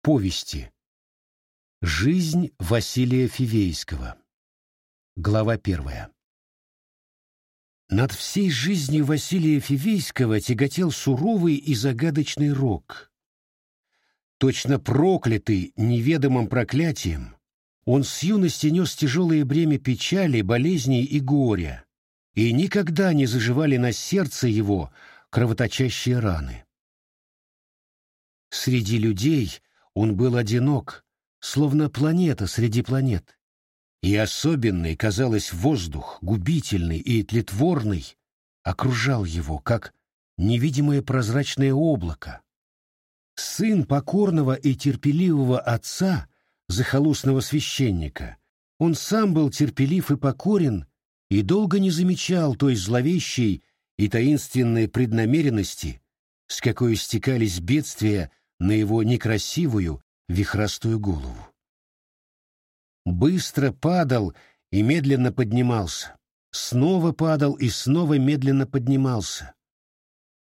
Повести. Жизнь Василия Фивейского. Глава первая. Над всей жизнью Василия Фивейского тяготел суровый и загадочный рок. Точно проклятый неведомым проклятием, он с юности нес тяжелое бремя печали, болезней и горя, и никогда не заживали на сердце его кровоточащие раны. Среди людей он был одинок, словно планета среди планет. И особенный, казалось, воздух, губительный и тлетворный, окружал его, как невидимое прозрачное облако. Сын покорного и терпеливого отца, захолустного священника, он сам был терпелив и покорен и долго не замечал той зловещей и таинственной преднамеренности, с какой стекались бедствия на его некрасивую, вихрастую голову. Быстро падал и медленно поднимался, снова падал и снова медленно поднимался.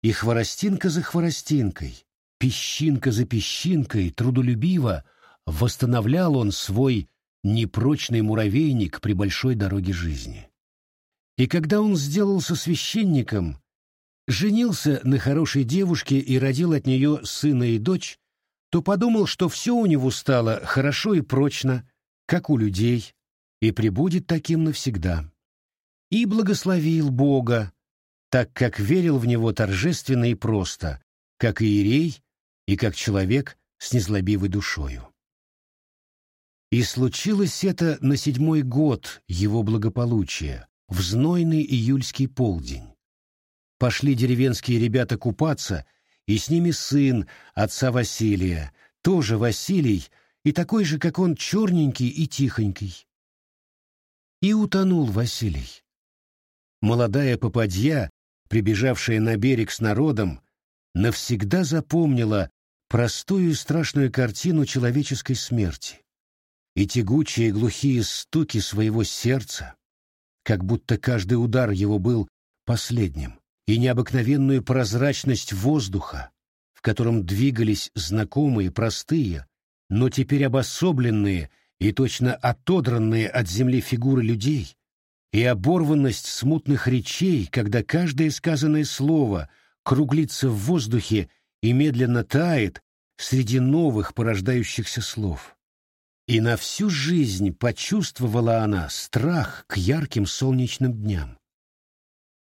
И хворостинка за хворостинкой, песчинка за песчинкой, трудолюбиво восстановлял он свой непрочный муравейник при большой дороге жизни. И когда он сделался священником, женился на хорошей девушке и родил от нее сына и дочь, то подумал, что все у него стало хорошо и прочно, как у людей, и пребудет таким навсегда. И благословил Бога, так как верил в него торжественно и просто, как иерей и как человек с незлобивой душою. И случилось это на седьмой год его благополучия, в знойный июльский полдень. Пошли деревенские ребята купаться, и с ними сын отца Василия, тоже Василий, и такой же, как он, черненький и тихонький. И утонул Василий. Молодая попадья, прибежавшая на берег с народом, навсегда запомнила простую и страшную картину человеческой смерти и тягучие глухие стуки своего сердца, как будто каждый удар его был последним и необыкновенную прозрачность воздуха, в котором двигались знакомые, простые, но теперь обособленные и точно отодранные от земли фигуры людей, и оборванность смутных речей, когда каждое сказанное слово круглится в воздухе и медленно тает среди новых порождающихся слов. И на всю жизнь почувствовала она страх к ярким солнечным дням.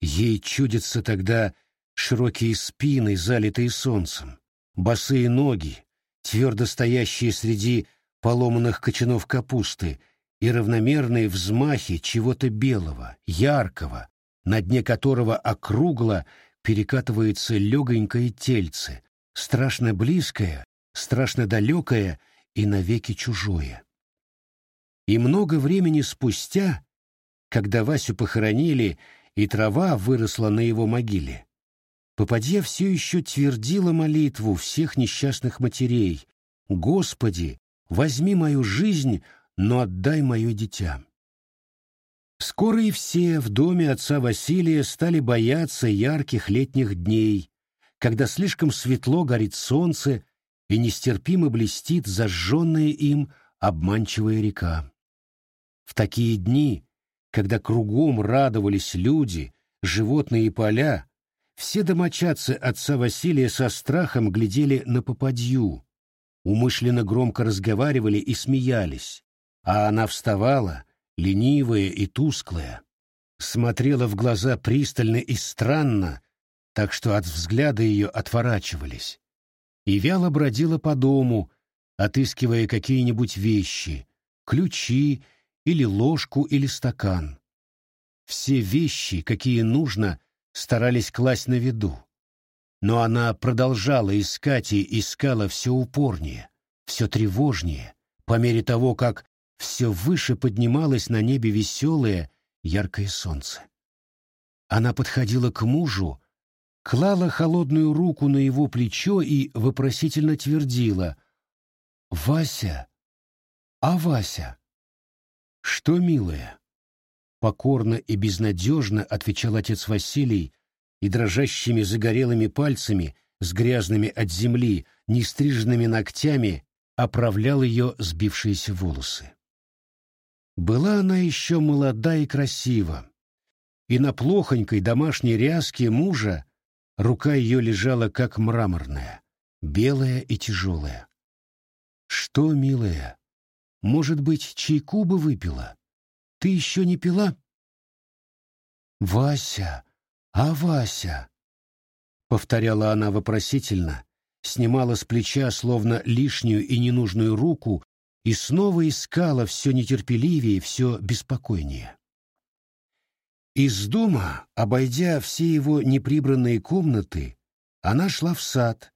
Ей чудятся тогда широкие спины, залитые солнцем, босые ноги, твердо стоящие среди поломанных кочанов капусты и равномерные взмахи чего-то белого, яркого, на дне которого округло перекатывается легонькое тельце, страшно близкое, страшно далекое и навеки чужое. И много времени спустя, когда Васю похоронили и трава выросла на его могиле. Попадья все еще твердила молитву всех несчастных матерей «Господи, возьми мою жизнь, но отдай мое дитя». Скоро и все в доме отца Василия стали бояться ярких летних дней, когда слишком светло горит солнце и нестерпимо блестит зажженная им обманчивая река. В такие дни когда кругом радовались люди, животные и поля, все домочадцы отца Василия со страхом глядели на попадью, умышленно громко разговаривали и смеялись, а она вставала, ленивая и тусклая, смотрела в глаза пристально и странно, так что от взгляда ее отворачивались, и вяло бродила по дому, отыскивая какие-нибудь вещи, ключи или ложку или стакан. Все вещи, какие нужно, старались класть на виду. Но она продолжала искать и искала все упорнее, все тревожнее, по мере того, как все выше поднималось на небе веселое, яркое солнце. Она подходила к мужу, клала холодную руку на его плечо и вопросительно твердила «Вася! А Вася?» «Что, милая?» Покорно и безнадежно отвечал отец Василий, и дрожащими загорелыми пальцами, с грязными от земли, нестриженными ногтями, оправлял ее сбившиеся волосы. Была она еще молода и красива, и на плохонькой домашней ряске мужа рука ее лежала как мраморная, белая и тяжелая. «Что, милая, может быть, чайку бы выпила? Ты еще не пила?» «Вася, а Вася?» — повторяла она вопросительно, снимала с плеча словно лишнюю и ненужную руку и снова искала все нетерпеливее, все беспокойнее. Из дома, обойдя все его неприбранные комнаты, она шла в сад,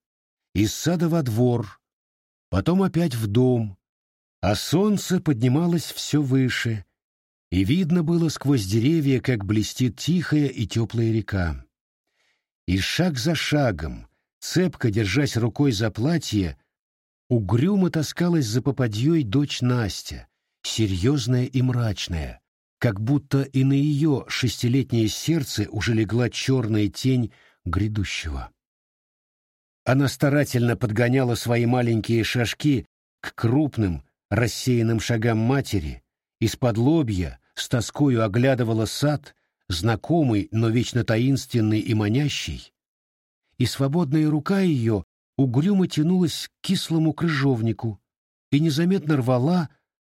из сада во двор, потом опять в дом, а солнце поднималось все выше, и видно было сквозь деревья, как блестит тихая и теплая река. И шаг за шагом, цепко держась рукой за платье, угрюмо таскалась за попадьей дочь Настя, серьезная и мрачная, как будто и на ее шестилетнее сердце уже легла черная тень грядущего. Она старательно подгоняла свои маленькие шажки к крупным, рассеянным шагам матери, из-под лобья с тоскою оглядывала сад, знакомый, но вечно таинственный и манящий, и свободная рука ее угрюмо тянулась к кислому крыжовнику и незаметно рвала,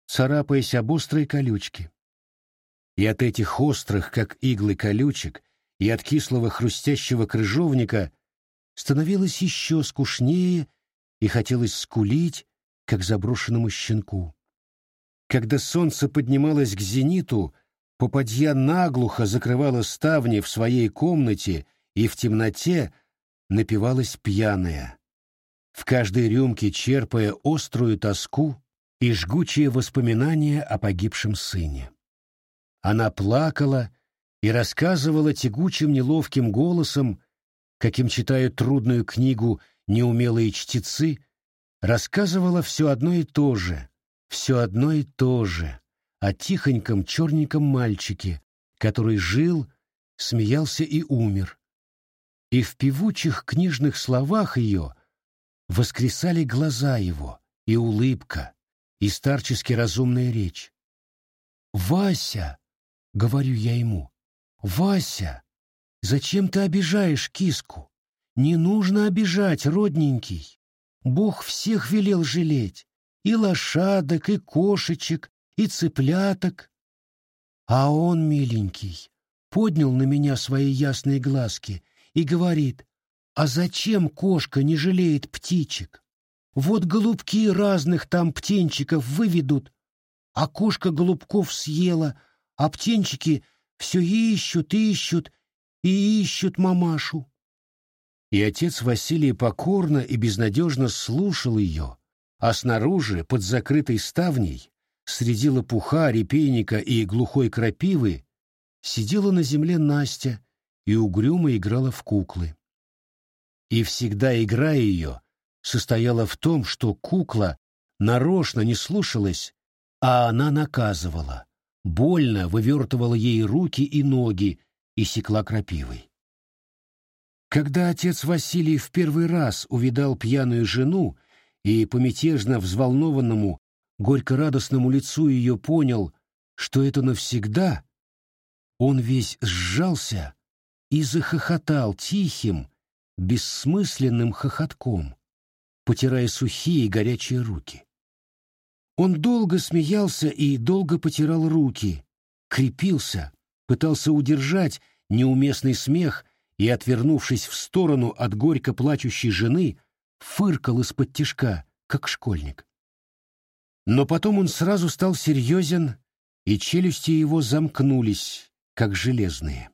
царапаясь об острые колючки. И от этих острых, как иглы колючек, и от кислого хрустящего крыжовника становилось еще скучнее и хотелось скулить, как заброшенному щенку. Когда солнце поднималось к зениту, попадья наглухо закрывала ставни в своей комнате и в темноте напивалась пьяная, в каждой рюмке черпая острую тоску и жгучие воспоминания о погибшем сыне. Она плакала и рассказывала тягучим неловким голосом, каким читают трудную книгу неумелые чтецы, рассказывала все одно и то же, все одно и то же, о тихоньком черненьком мальчике, который жил, смеялся и умер, и в певучих книжных словах ее воскресали глаза его, и улыбка, и старчески разумная речь. «Вася!» — говорю я ему. «Вася, зачем ты обижаешь киску? Не нужно обижать, родненький. Бог всех велел жалеть, и лошадок, и кошечек, и цыпляток. А он, миленький, поднял на меня свои ясные глазки и говорит, а зачем кошка не жалеет птичек? Вот голубки разных там птенчиков выведут, а кошка голубков съела, а птенчики все ищут, ищут и ищут мамашу. И отец Василий покорно и безнадежно слушал ее, а снаружи, под закрытой ставней, среди лопуха, репейника и глухой крапивы, сидела на земле Настя и угрюмо играла в куклы. И всегда игра ее состояла в том, что кукла нарочно не слушалась, а она наказывала, больно вывертывала ей руки и ноги и секла крапивой. Когда отец Василий в первый раз увидал пьяную жену и по мятежно взволнованному, горько-радостному лицу ее понял, что это навсегда, он весь сжался и захохотал тихим, бессмысленным хохотком, потирая сухие горячие руки. Он долго смеялся и долго потирал руки, крепился, пытался удержать неуместный смех и, отвернувшись в сторону от горько плачущей жены, фыркал из-под тишка, как школьник. Но потом он сразу стал серьезен, и челюсти его замкнулись, как железные.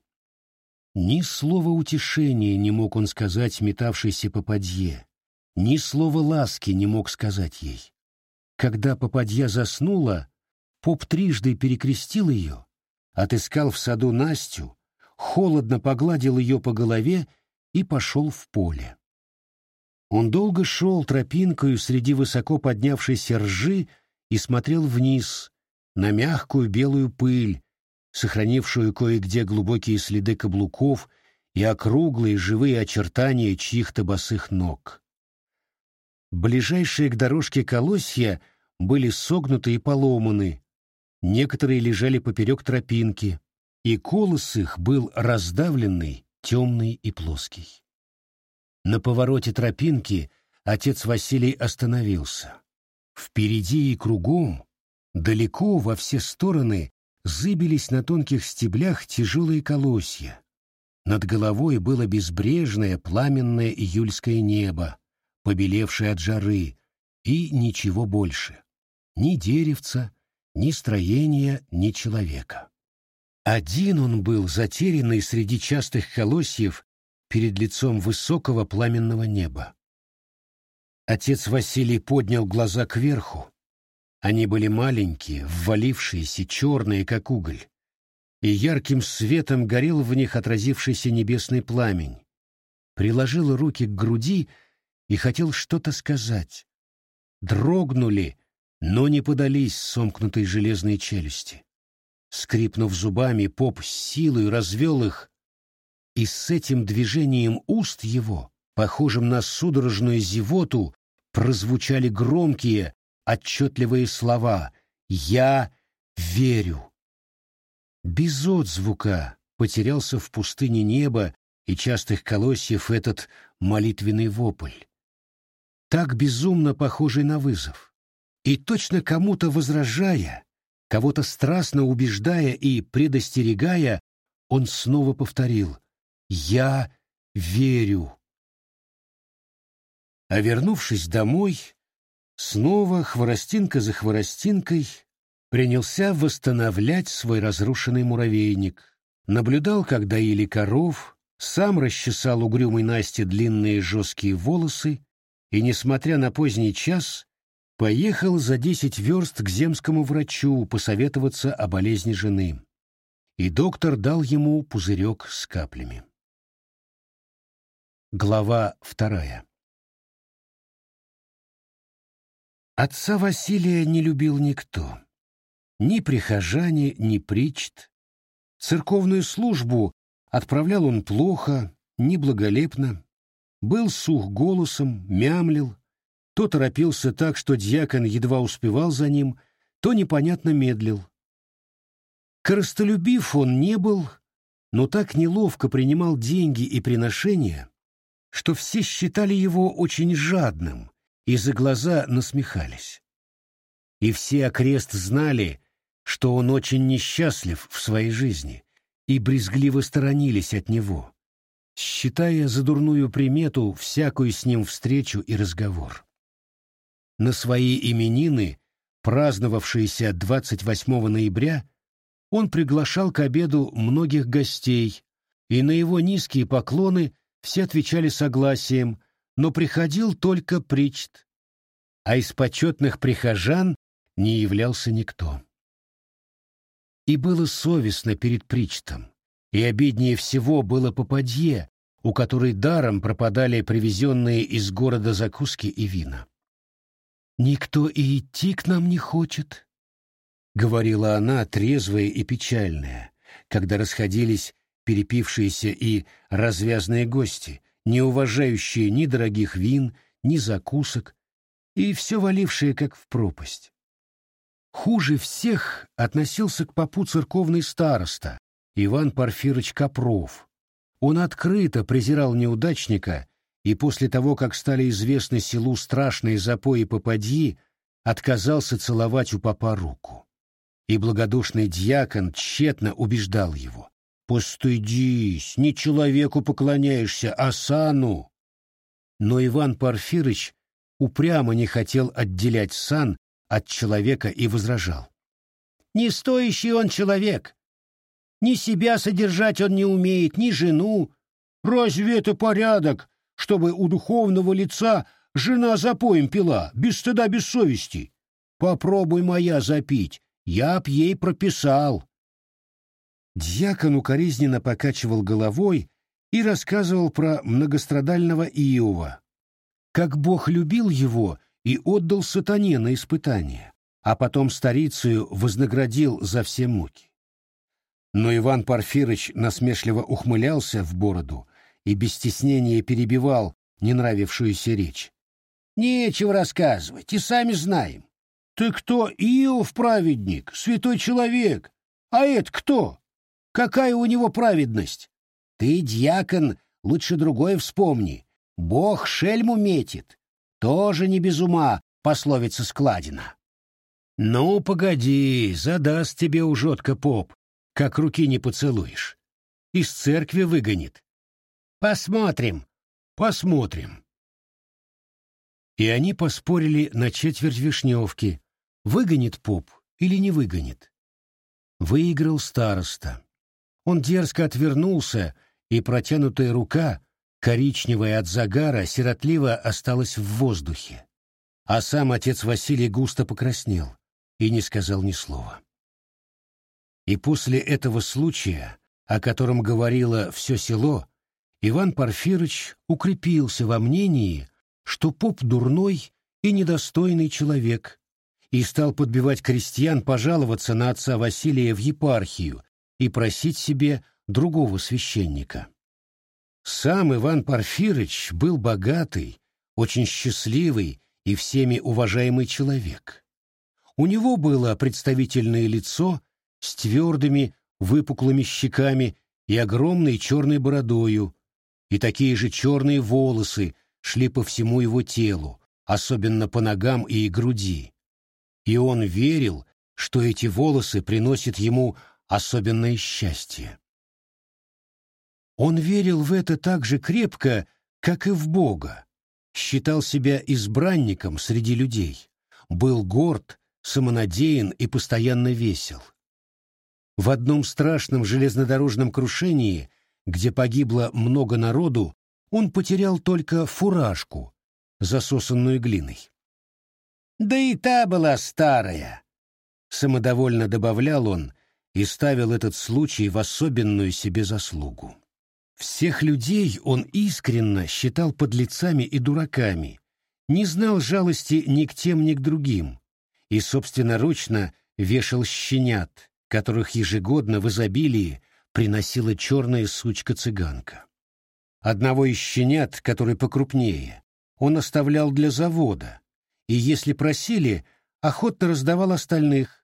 Ни слова утешения не мог он сказать метавшейся попадье, ни слова ласки не мог сказать ей. Когда попадья заснула, поп трижды перекрестил ее, отыскал в саду Настю, холодно погладил ее по голове и пошел в поле. Он долго шел тропинкою среди высоко поднявшейся ржи и смотрел вниз, на мягкую белую пыль, сохранившую кое-где глубокие следы каблуков и округлые живые очертания чьих-то босых ног. Ближайшие к дорожке колосья были согнуты и поломаны, некоторые лежали поперек тропинки, и колос их был раздавленный, темный и плоский. На повороте тропинки отец Василий остановился. Впереди и кругом, далеко во все стороны, зыбились на тонких стеблях тяжелые колосья. Над головой было безбрежное пламенное июльское небо, побелевшее от жары, и ничего больше. Ни деревца, ни строения, ни человека. Один он был затерянный среди частых колосьев перед лицом высокого пламенного неба. Отец Василий поднял глаза кверху. Они были маленькие, ввалившиеся, черные, как уголь. И ярким светом горел в них отразившийся небесный пламень. Приложил руки к груди и хотел что-то сказать. Дрогнули, но не подались сомкнутой железной челюсти. Скрипнув зубами, поп с силой развел их, и с этим движением уст его, похожим на судорожную зевоту, прозвучали громкие, отчетливые слова «Я верю». Без отзвука потерялся в пустыне неба и частых колосьев этот молитвенный вопль. Так безумно похожий на вызов. И точно кому-то возражая, кого-то страстно убеждая и предостерегая, он снова повторил «Я верю». А вернувшись домой, снова хворостинка за хворостинкой принялся восстановлять свой разрушенный муравейник, наблюдал, как доили коров, сам расчесал угрюмой Насте длинные жесткие волосы и, несмотря на поздний час, поехал за десять верст к земскому врачу посоветоваться о болезни жены. И доктор дал ему пузырек с каплями. Глава вторая Отца Василия не любил никто. Ни прихожане, ни причт. Церковную службу отправлял он плохо, неблаголепно. Был сух голосом, мямлил. То торопился так, что дьякон едва успевал за ним, то непонятно медлил. Коростолюбив он не был, но так неловко принимал деньги и приношения, что все считали его очень жадным и за глаза насмехались. И все окрест знали, что он очень несчастлив в своей жизни, и брезгливо сторонились от него, считая за дурную примету всякую с ним встречу и разговор. На свои именины, праздновавшиеся 28 ноября, он приглашал к обеду многих гостей, и на его низкие поклоны все отвечали согласием, но приходил только Причт, а из почетных прихожан не являлся никто. И было совестно перед Причтом, и обиднее всего было попадье, у которой даром пропадали привезенные из города закуски и вина. «Никто и идти к нам не хочет», — говорила она, трезвая и печальная, когда расходились перепившиеся и развязные гости, не уважающие ни дорогих вин, ни закусок, и все валившие как в пропасть. Хуже всех относился к попу церковный староста Иван Порфирыч Копров. Он открыто презирал неудачника и после того, как стали известны селу страшные запои попадьи, отказался целовать у попа руку. И благодушный дьякон тщетно убеждал его. «Постыдись, не человеку поклоняешься, а сану!» Но Иван Порфирыч упрямо не хотел отделять сан от человека и возражал. «Не стоящий он человек! Ни себя содержать он не умеет, ни жену. Разве это порядок, чтобы у духовного лица жена запоем пила, без стыда, без совести? Попробуй моя запить, я б ей прописал». Дьякон укоризненно покачивал головой и рассказывал про многострадального Иова, как Бог любил его и отдал сатане на испытание, а потом старицею вознаградил за все муки. Но Иван Порфирыч насмешливо ухмылялся в бороду и без стеснения перебивал ненравившуюся речь. Нечего рассказывать, и сами знаем. Ты кто, Иов праведник, святой человек? А это кто? Какая у него праведность? Ты, дьякон, лучше другое вспомни. Бог шельму метит. Тоже не без ума, пословица складина. Ну, погоди, задаст тебе ужотка поп, как руки не поцелуешь. Из церкви выгонит. Посмотрим, посмотрим. И они поспорили на четверть вишневки, выгонит поп или не выгонит. Выиграл староста. Он дерзко отвернулся, и протянутая рука, коричневая от загара, сиротливо осталась в воздухе. А сам отец Василий густо покраснел и не сказал ни слова. И после этого случая, о котором говорило все село, Иван Порфирыч укрепился во мнении, что поп дурной и недостойный человек, и стал подбивать крестьян пожаловаться на отца Василия в епархию и просить себе другого священника. Сам Иван Порфирыч был богатый, очень счастливый и всеми уважаемый человек. У него было представительное лицо с твердыми выпуклыми щеками и огромной черной бородою, и такие же черные волосы шли по всему его телу, особенно по ногам и груди. И он верил, что эти волосы приносят ему особенное счастье. Он верил в это так же крепко, как и в Бога, считал себя избранником среди людей, был горд, самонадеян и постоянно весел. В одном страшном железнодорожном крушении, где погибло много народу, он потерял только фуражку, засосанную глиной. «Да и та была старая», — самодовольно добавлял он и ставил этот случай в особенную себе заслугу. Всех людей он искренно считал подлецами и дураками, не знал жалости ни к тем, ни к другим, и собственноручно вешал щенят, которых ежегодно в изобилии приносила черная сучка-цыганка. Одного из щенят, который покрупнее, он оставлял для завода, и если просили, охотно раздавал остальных,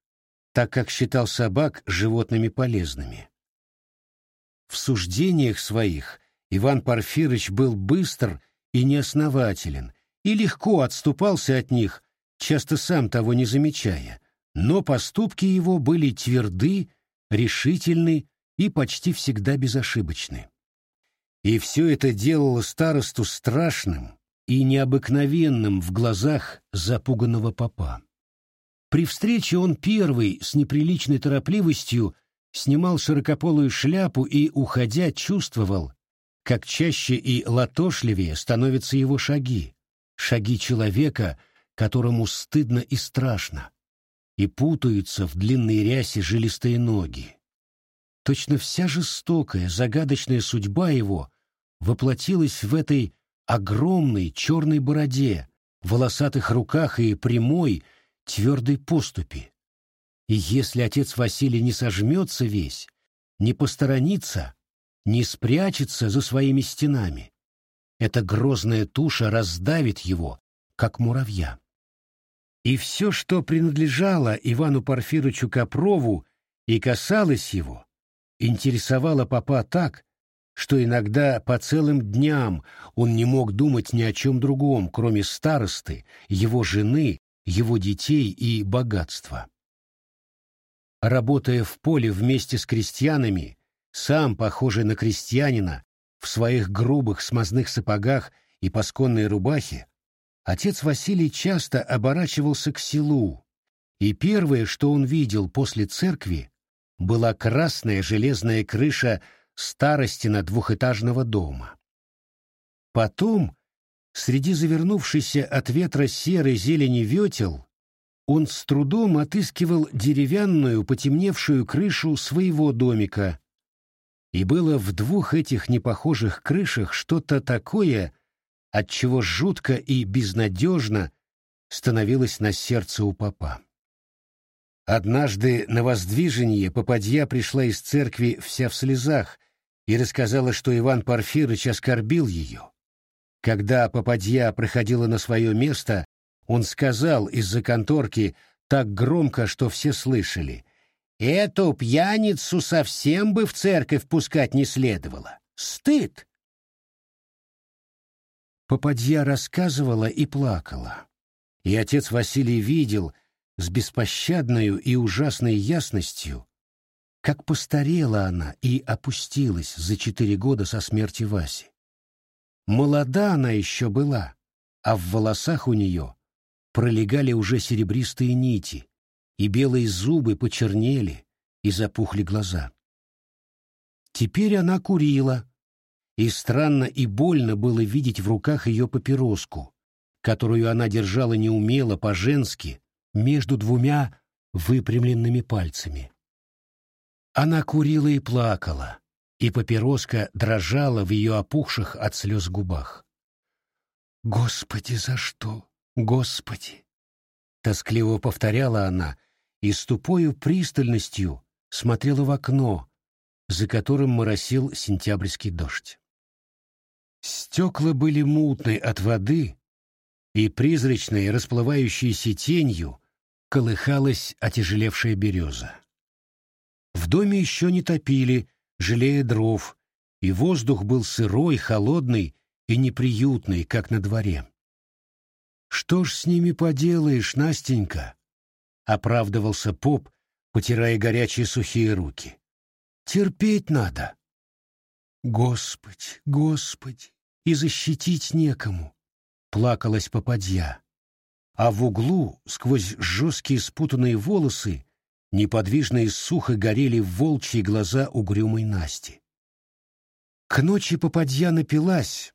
так как считал собак животными полезными. В суждениях своих Иван Порфирыч был быстр и неоснователен, и легко отступался от них, часто сам того не замечая, но поступки его были тверды, решительны и почти всегда безошибочны. И все это делало старосту страшным и необыкновенным в глазах запуганного попа. При встрече он первый с неприличной торопливостью снимал широкополую шляпу и, уходя, чувствовал, как чаще и латошливее становятся его шаги, шаги человека, которому стыдно и страшно, и путаются в длинной рясе жилистые ноги. Точно вся жестокая, загадочная судьба его воплотилась в этой огромной черной бороде, волосатых руках и прямой, твердой поступи. И если отец Василий не сожмется весь, не посторонится, не спрячется за своими стенами, эта грозная туша раздавит его, как муравья. И все, что принадлежало Ивану Порфирычу Копрову и касалось его, интересовало папа так, что иногда по целым дням он не мог думать ни о чем другом, кроме старосты, его жены, его детей и богатства. Работая в поле вместе с крестьянами, сам, похожий на крестьянина, в своих грубых смазных сапогах и пасконной рубахе, отец Василий часто оборачивался к селу, и первое, что он видел после церкви, была красная железная крыша старостина двухэтажного дома. Потом, среди завернувшейся от ветра серой зелени ветел, он с трудом отыскивал деревянную потемневшую крышу своего домика. И было в двух этих непохожих крышах что-то такое, от чего жутко и безнадежно становилось на сердце у папа. Однажды на воздвижение попадья пришла из церкви вся в слезах и рассказала, что Иван Порфирыч оскорбил ее. Когда попадья проходила на свое место, он сказал из-за конторки так громко, что все слышали. «Эту пьяницу совсем бы в церковь пускать не следовало. Стыд!» Попадья рассказывала и плакала. И отец Василий видел с беспощадной и ужасной ясностью, как постарела она и опустилась за четыре года со смерти Васи. Молода она еще была, а в волосах у нее пролегали уже серебристые нити, и белые зубы почернели, и запухли глаза. Теперь она курила, и странно и больно было видеть в руках ее папироску, которую она держала неумело, по-женски, между двумя выпрямленными пальцами. Она курила и плакала, и папироска дрожала в ее опухших от слез губах. «Господи, за что? Господи!» Тоскливо повторяла она и с тупою пристальностью смотрела в окно, за которым моросил сентябрьский дождь. Стекла были мутны от воды, и призрачной, расплывающейся тенью колыхалась отяжелевшая береза. В доме еще не топили, жалея дров, и воздух был сырой, холодный и неприютный, как на дворе. «Что ж с ними поделаешь, Настенька?» — оправдывался поп, потирая горячие сухие руки. «Терпеть надо». «Господь, Господь, и защитить некому!» — плакалась попадья. А в углу, сквозь жесткие спутанные волосы, неподвижно и сухо горели волчьи глаза угрюмой Насти. К ночи попадья напилась,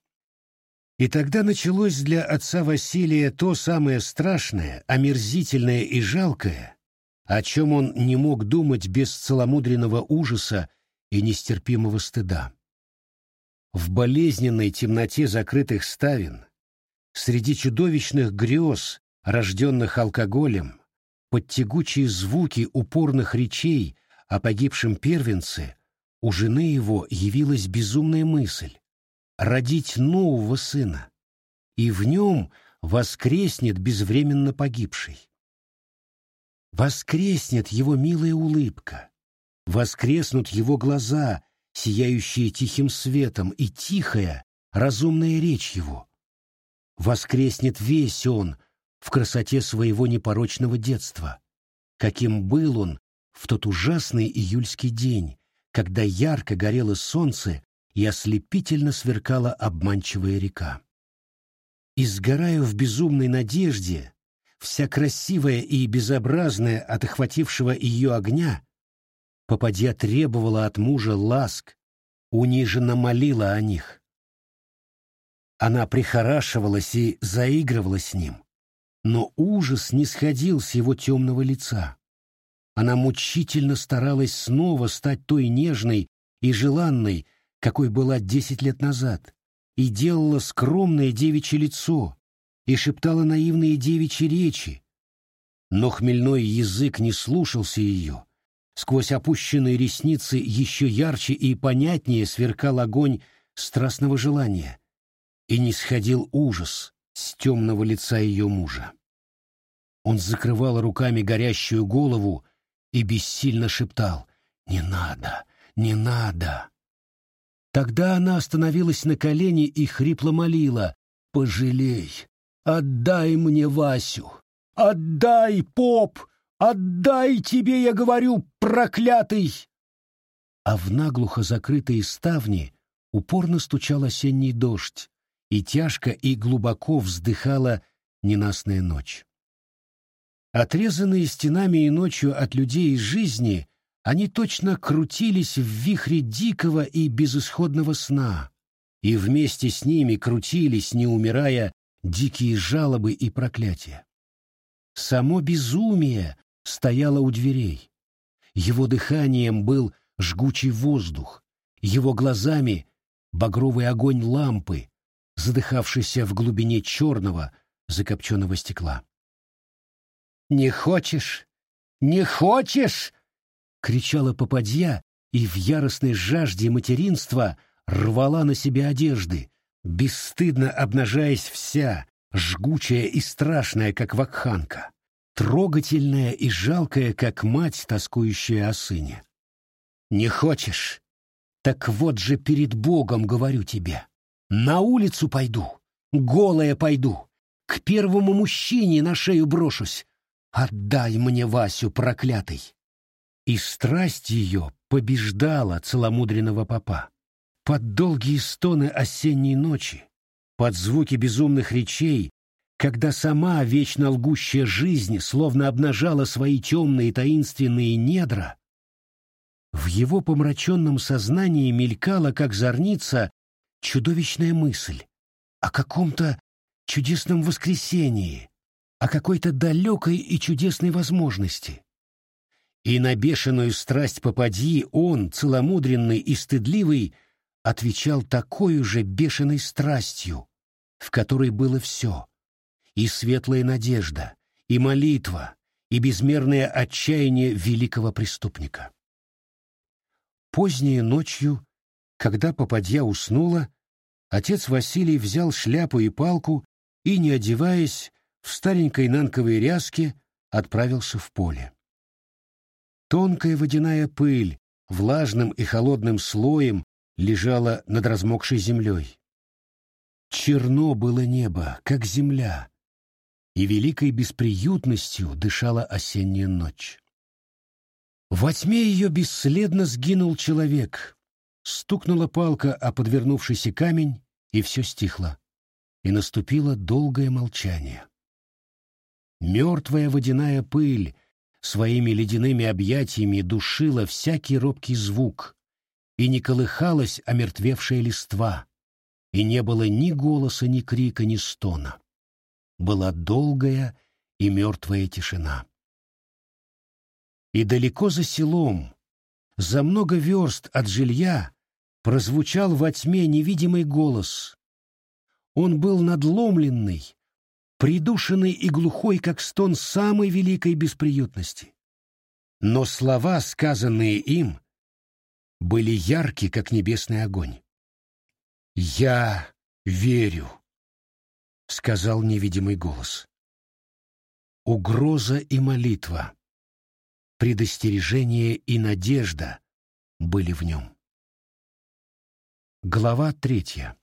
и тогда началось для отца Василия то самое страшное, омерзительное и жалкое, о чем он не мог думать без целомудренного ужаса и нестерпимого стыда. В болезненной темноте закрытых ставен, среди чудовищных грез, рожденных алкоголем, под тягучие звуки упорных речей о погибшем первенце, у жены его явилась безумная мысль — родить нового сына, и в нем воскреснет безвременно погибший. Воскреснет его милая улыбка, воскреснут его глаза, сияющие тихим светом, и тихая, разумная речь его. Воскреснет весь он — в красоте своего непорочного детства, каким был он в тот ужасный июльский день, когда ярко горело солнце и ослепительно сверкала обманчивая река. И в безумной надежде, вся красивая и безобразная от охватившего ее огня, попадя требовала от мужа ласк, униженно молила о них. Она прихорашивалась и заигрывала с ним, но ужас не сходил с его темного лица. Она мучительно старалась снова стать той нежной и желанной, какой была десять лет назад, и делала скромное девичье лицо, и шептала наивные девичьи речи. Но хмельной язык не слушался ее. Сквозь опущенные ресницы еще ярче и понятнее сверкал огонь страстного желания, и не сходил ужас с темного лица ее мужа. Он закрывал руками горящую голову и бессильно шептал «Не надо, не надо». Тогда она остановилась на колени и хрипло молила «Пожалей, отдай мне Васю, отдай, поп, отдай тебе, я говорю, проклятый!» А в наглухо закрытые ставни упорно стучал осенний дождь, и тяжко и глубоко вздыхала ненастная ночь. Отрезанные стенами и ночью от людей и жизни, они точно крутились в вихре дикого и безысходного сна, и вместе с ними крутились, не умирая, дикие жалобы и проклятия. Само безумие стояло у дверей. Его дыханием был жгучий воздух, его глазами — багровый огонь лампы, задыхавшийся в глубине черного закопченного стекла. «Не хочешь? Не хочешь?» — кричала попадья и в яростной жажде материнства рвала на себе одежды, бесстыдно обнажаясь вся, жгучая и страшная, как вакханка, трогательная и жалкая, как мать, тоскующая о сыне. «Не хочешь? Так вот же перед Богом говорю тебе. На улицу пойду, голая пойду, к первому мужчине на шею брошусь. Отдай мне Васю, проклятый!» И страсть ее побеждала целомудренного попа. Под долгие стоны осенней ночи, под звуки безумных речей, когда сама вечно лгущая жизнь словно обнажала свои темные таинственные недра, в его помраченном сознании мелькала, как зорница, чудовищная мысль о каком-то чудесном воскресении, о какой-то далекой и чудесной возможности. И на бешеную страсть попади он, целомудренный и стыдливый, отвечал такой же бешеной страстью, в которой было все — и светлая надежда, и молитва, и безмерное отчаяние великого преступника. Поздней ночью, когда попадья уснула, отец Василий взял шляпу и палку и, не одеваясь, в старенькой нанковой ряске отправился в поле. Тонкая водяная пыль влажным и холодным слоем лежала над размокшей землей. Черно было небо, как земля, и великой бесприютностью дышала осенняя ночь. Во тьме ее бесследно сгинул человек. Стукнула палка о подвернувшийся камень, и все стихло. И наступило долгое молчание. Мертвая водяная пыль своими ледяными объятиями душила всякий робкий звук, и не колыхалась омертвевшая листва, и не было ни голоса, ни крика, ни стона. Была долгая и мертвая тишина. И далеко за селом, за много верст от жилья, прозвучал во тьме невидимый голос. Он был надломленный, придушенный и глухой, как стон самой великой бесприютности. Но слова, сказанные им, были ярки, как небесный огонь. «Я верю», — сказал невидимый голос. Угроза и молитва, предостережение и надежда были в нем. Глава третья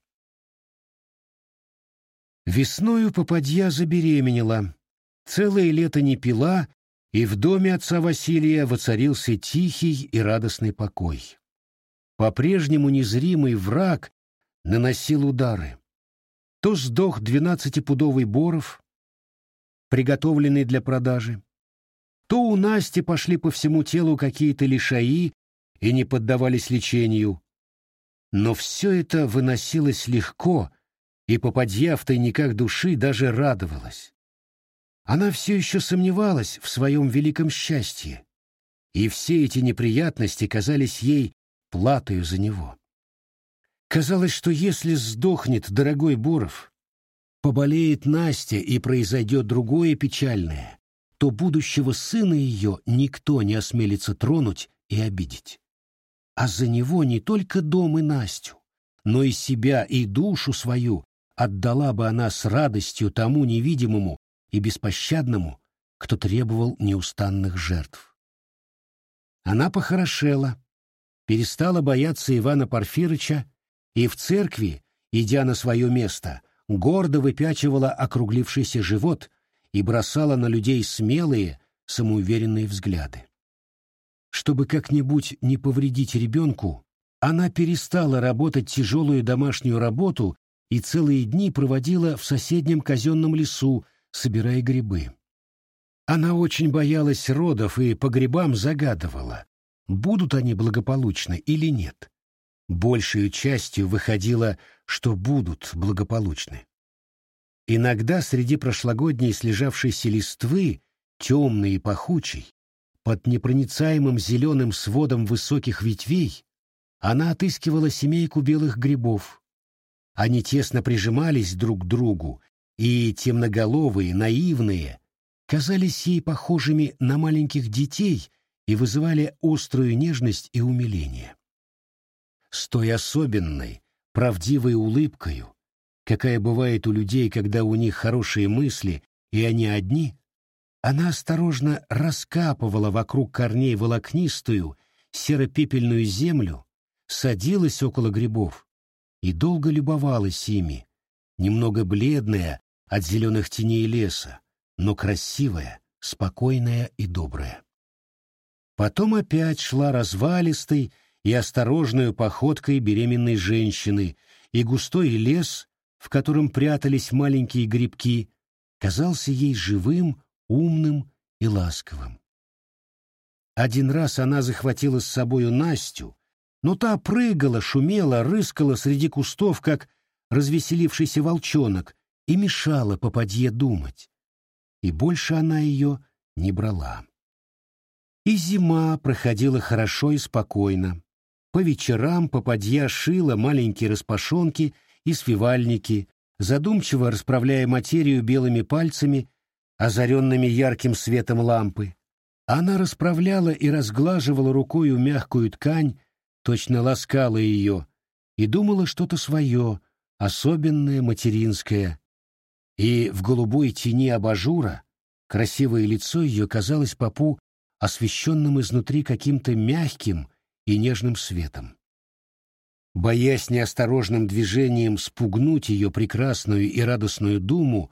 Весною попадья забеременела, целое лето не пила, и в доме отца Василия воцарился тихий и радостный покой. По-прежнему незримый враг наносил удары. То сдох двенадцатипудовый боров, приготовленный для продажи, то у Насти пошли по всему телу какие-то лишаи и не поддавались лечению. Но все это выносилось легко, и, попадья в тайниках души, даже радовалась. Она все еще сомневалась в своем великом счастье, и все эти неприятности казались ей платою за него. Казалось, что если сдохнет дорогой Боров, поболеет Настя и произойдет другое печальное, то будущего сына ее никто не осмелится тронуть и обидеть. А за него не только дом и Настю, но и себя и душу свою отдала бы она с радостью тому невидимому и беспощадному, кто требовал неустанных жертв. Она похорошела, перестала бояться Ивана Порфирыча и в церкви, идя на свое место, гордо выпячивала округлившийся живот и бросала на людей смелые, самоуверенные взгляды. Чтобы как-нибудь не повредить ребенку, она перестала работать тяжелую домашнюю работу и целые дни проводила в соседнем казенном лесу, собирая грибы. Она очень боялась родов и по грибам загадывала, будут они благополучны или нет. Большей частью выходило, что будут благополучны. Иногда среди прошлогодней слежавшейся листвы, темной и пахучей, под непроницаемым зеленым сводом высоких ветвей, она отыскивала семейку белых грибов. Они тесно прижимались друг к другу, и темноголовые, наивные, казались ей похожими на маленьких детей и вызывали острую нежность и умиление. С той особенной, правдивой улыбкою, какая бывает у людей, когда у них хорошие мысли, и они одни, она осторожно раскапывала вокруг корней волокнистую, серо-пепельную землю, садилась около грибов и долго любовалась ими, немного бледная от зеленых теней леса, но красивая, спокойная и добрая. Потом опять шла развалистой и осторожной походкой беременной женщины, и густой лес, в котором прятались маленькие грибки, казался ей живым, умным и ласковым. Один раз она захватила с собою Настю, но та прыгала, шумела, рыскала среди кустов, как развеселившийся волчонок, и мешала попадье думать. И больше она ее не брала. И зима проходила хорошо и спокойно. По вечерам попадья шила маленькие распашонки и свивальники, задумчиво расправляя материю белыми пальцами, озаренными ярким светом лампы. Она расправляла и разглаживала рукою мягкую ткань, точно ласкала ее, и думала что-то свое, особенное, материнское. И в голубой тени абажура красивое лицо ее казалось попу освещенным изнутри каким-то мягким и нежным светом. Боясь неосторожным движением спугнуть ее прекрасную и радостную думу,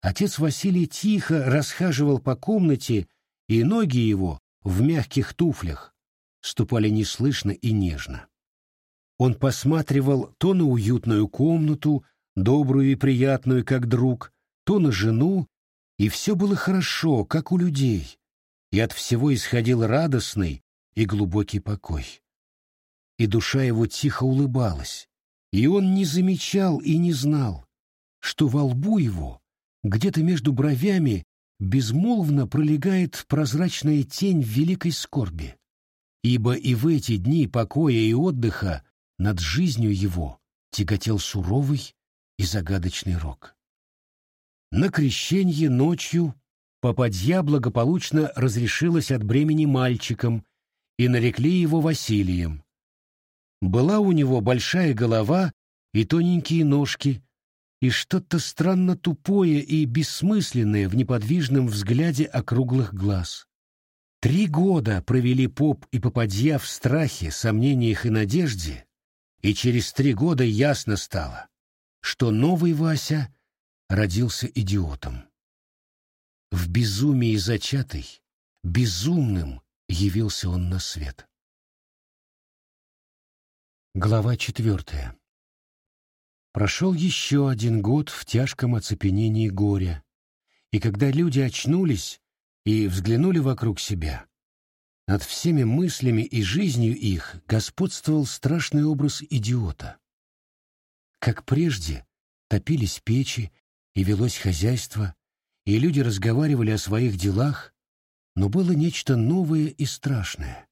отец Василий тихо расхаживал по комнате, и ноги его в мягких туфлях ступали неслышно и нежно. Он посматривал то на уютную комнату, добрую и приятную, как друг, то на жену, и все было хорошо, как у людей, и от всего исходил радостный и глубокий покой. И душа его тихо улыбалась, и он не замечал и не знал, что во лбу его, где-то между бровями, безмолвно пролегает прозрачная тень великой скорби, ибо и в эти дни покоя и отдыха над жизнью его тяготел суровый и загадочный рок. На крещенье ночью попадья благополучно разрешилась от бремени мальчиком, и нарекли его Василием. Была у него большая голова и тоненькие ножки, и что-то странно тупое и бессмысленное в неподвижном взгляде округлых глаз. Три года провели поп и попадья в страхе, сомнениях и надежде, и через три года ясно стало, что новый Вася родился идиотом. В безумии зачатый, безумным явился он на свет. Глава четвертая. Прошел еще один год в тяжком оцепенении горя, и когда люди очнулись и взглянули вокруг себя, над всеми мыслями и жизнью их господствовал страшный образ идиота. Как прежде, топились печи, и велось хозяйство, и люди разговаривали о своих делах, но было нечто новое и страшное.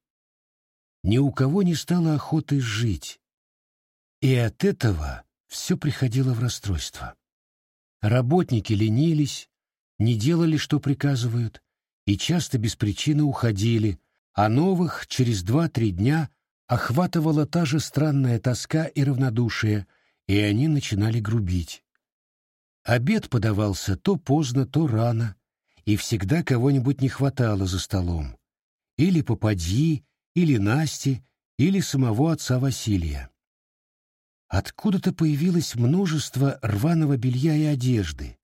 Ни у кого не стало охоты жить, и от этого все приходило в расстройство. Работники ленились, не делали, что приказывают, и часто без причины уходили, а новых через два-три дня охватывала та же странная тоска и равнодушие, и они начинали грубить. Обед подавался то поздно, то рано, и всегда кого-нибудь не хватало за столом. Или попадьи, или Насти, или самого отца Василия. Откуда-то появилось множество рваного белья и одежды,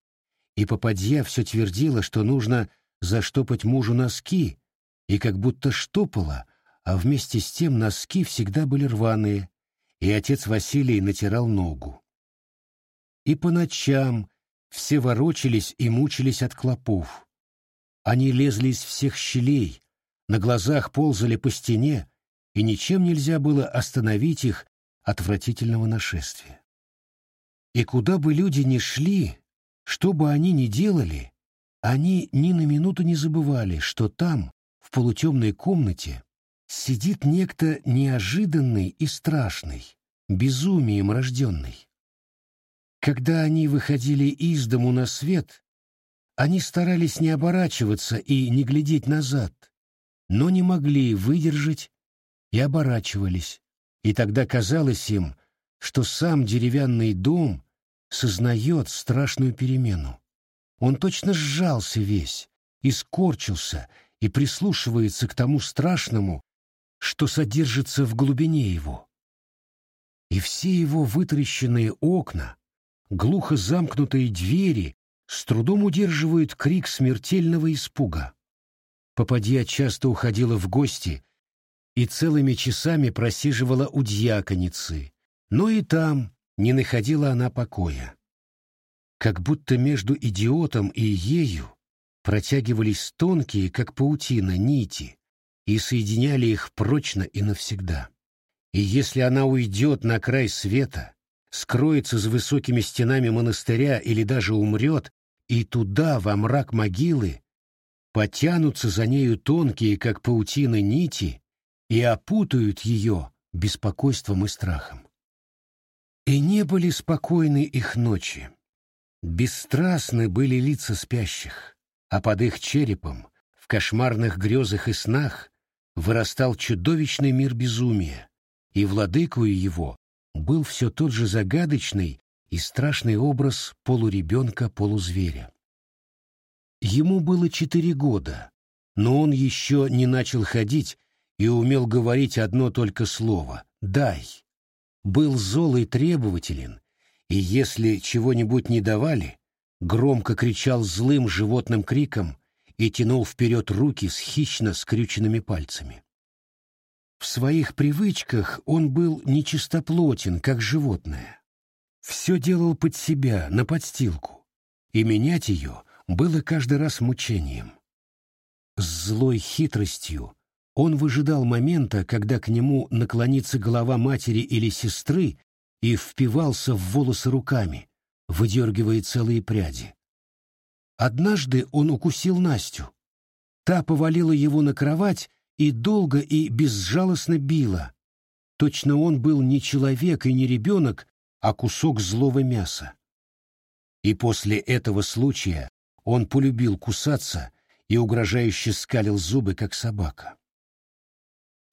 и попадья все твердила, что нужно заштопать мужу носки, и как будто штопала, а вместе с тем носки всегда были рваные, и отец Василий натирал ногу. И по ночам все ворочались и мучились от клопов. Они лезли из всех щелей, на глазах ползали по стене, и ничем нельзя было остановить их отвратительного нашествия. И куда бы люди ни шли, что бы они ни делали, они ни на минуту не забывали, что там, в полутемной комнате, сидит некто неожиданный и страшный, безумием рожденный. Когда они выходили из дому на свет, они старались не оборачиваться и не глядеть назад, но не могли выдержать и оборачивались, и тогда казалось им, что сам деревянный дом сознает страшную перемену. Он точно сжался весь, искорчился и прислушивается к тому страшному, что содержится в глубине его. И все его вытрященные окна, глухо замкнутые двери с трудом удерживают крик смертельного испуга. Попадья часто уходила в гости и целыми часами просиживала у дьяконицы, но и там не находила она покоя. Как будто между идиотом и ею протягивались тонкие, как паутина, нити и соединяли их прочно и навсегда. И если она уйдет на край света, скроется за высокими стенами монастыря или даже умрет, и туда, во мрак могилы, потянутся за нею тонкие, как паутина, нити и опутают ее беспокойством и страхом. И не были спокойны их ночи. Бесстрастны были лица спящих, а под их черепом, в кошмарных грезах и снах, вырастал чудовищный мир безумия, и владыкою его был все тот же загадочный и страшный образ полуребенка-полузверя. Ему было четыре года, но он еще не начал ходить и умел говорить одно только слово «дай». Был зол и требователен, и если чего-нибудь не давали, громко кричал злым животным криком и тянул вперед руки с хищно скрюченными пальцами. В своих привычках он был нечистоплотен, как животное. Все делал под себя, на подстилку, и менять ее было каждый раз мучением. С злой хитростью он выжидал момента, когда к нему наклонится голова матери или сестры и впивался в волосы руками, выдергивая целые пряди. Однажды он укусил Настю. Та повалила его на кровать и долго и безжалостно била. Точно он был не человек и не ребенок, а кусок злого мяса. И после этого случая он полюбил кусаться и угрожающе скалил зубы, как собака.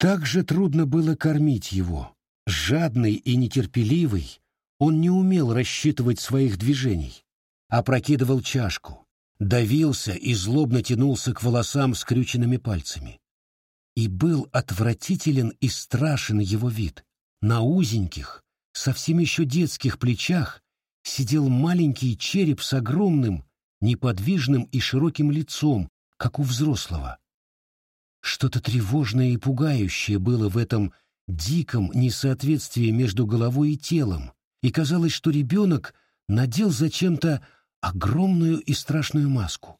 Так же трудно было кормить его. Жадный и нетерпеливый, он не умел рассчитывать своих движений. Опрокидывал чашку, давился и злобно тянулся к волосам скрюченными пальцами. И был отвратителен и страшен его вид. На узеньких, совсем еще детских плечах сидел маленький череп с огромным, неподвижным и широким лицом, как у взрослого. Что-то тревожное и пугающее было в этом диком несоответствии между головой и телом, и казалось, что ребенок надел зачем-то огромную и страшную маску.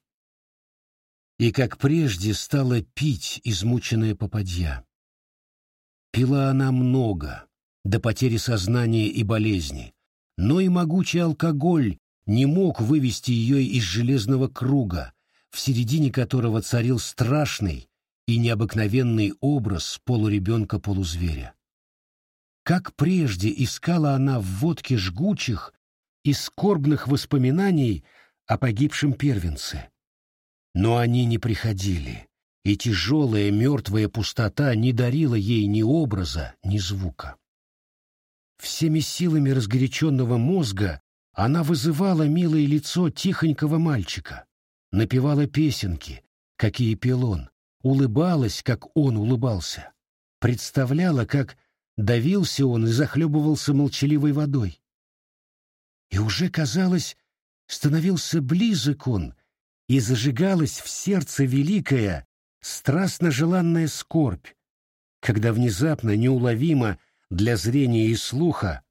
И как прежде стала пить измученная попадья. Пила она много, до потери сознания и болезни, но и могучий алкоголь не мог вывести ее из железного круга, в середине которого царил страшный, и необыкновенный образ полуребенка-полузверя. Как прежде искала она в водке жгучих и скорбных воспоминаний о погибшем первенце. Но они не приходили, и тяжелая мертвая пустота не дарила ей ни образа, ни звука. Всеми силами разгоряченного мозга она вызывала милое лицо тихонького мальчика, напевала песенки, какие пел он, улыбалась, как он улыбался, представляла, как давился он и захлебывался молчаливой водой. И уже, казалось, становился близок он, и зажигалась в сердце великая, страстно желанная скорбь, когда внезапно, неуловимо для зрения и слуха,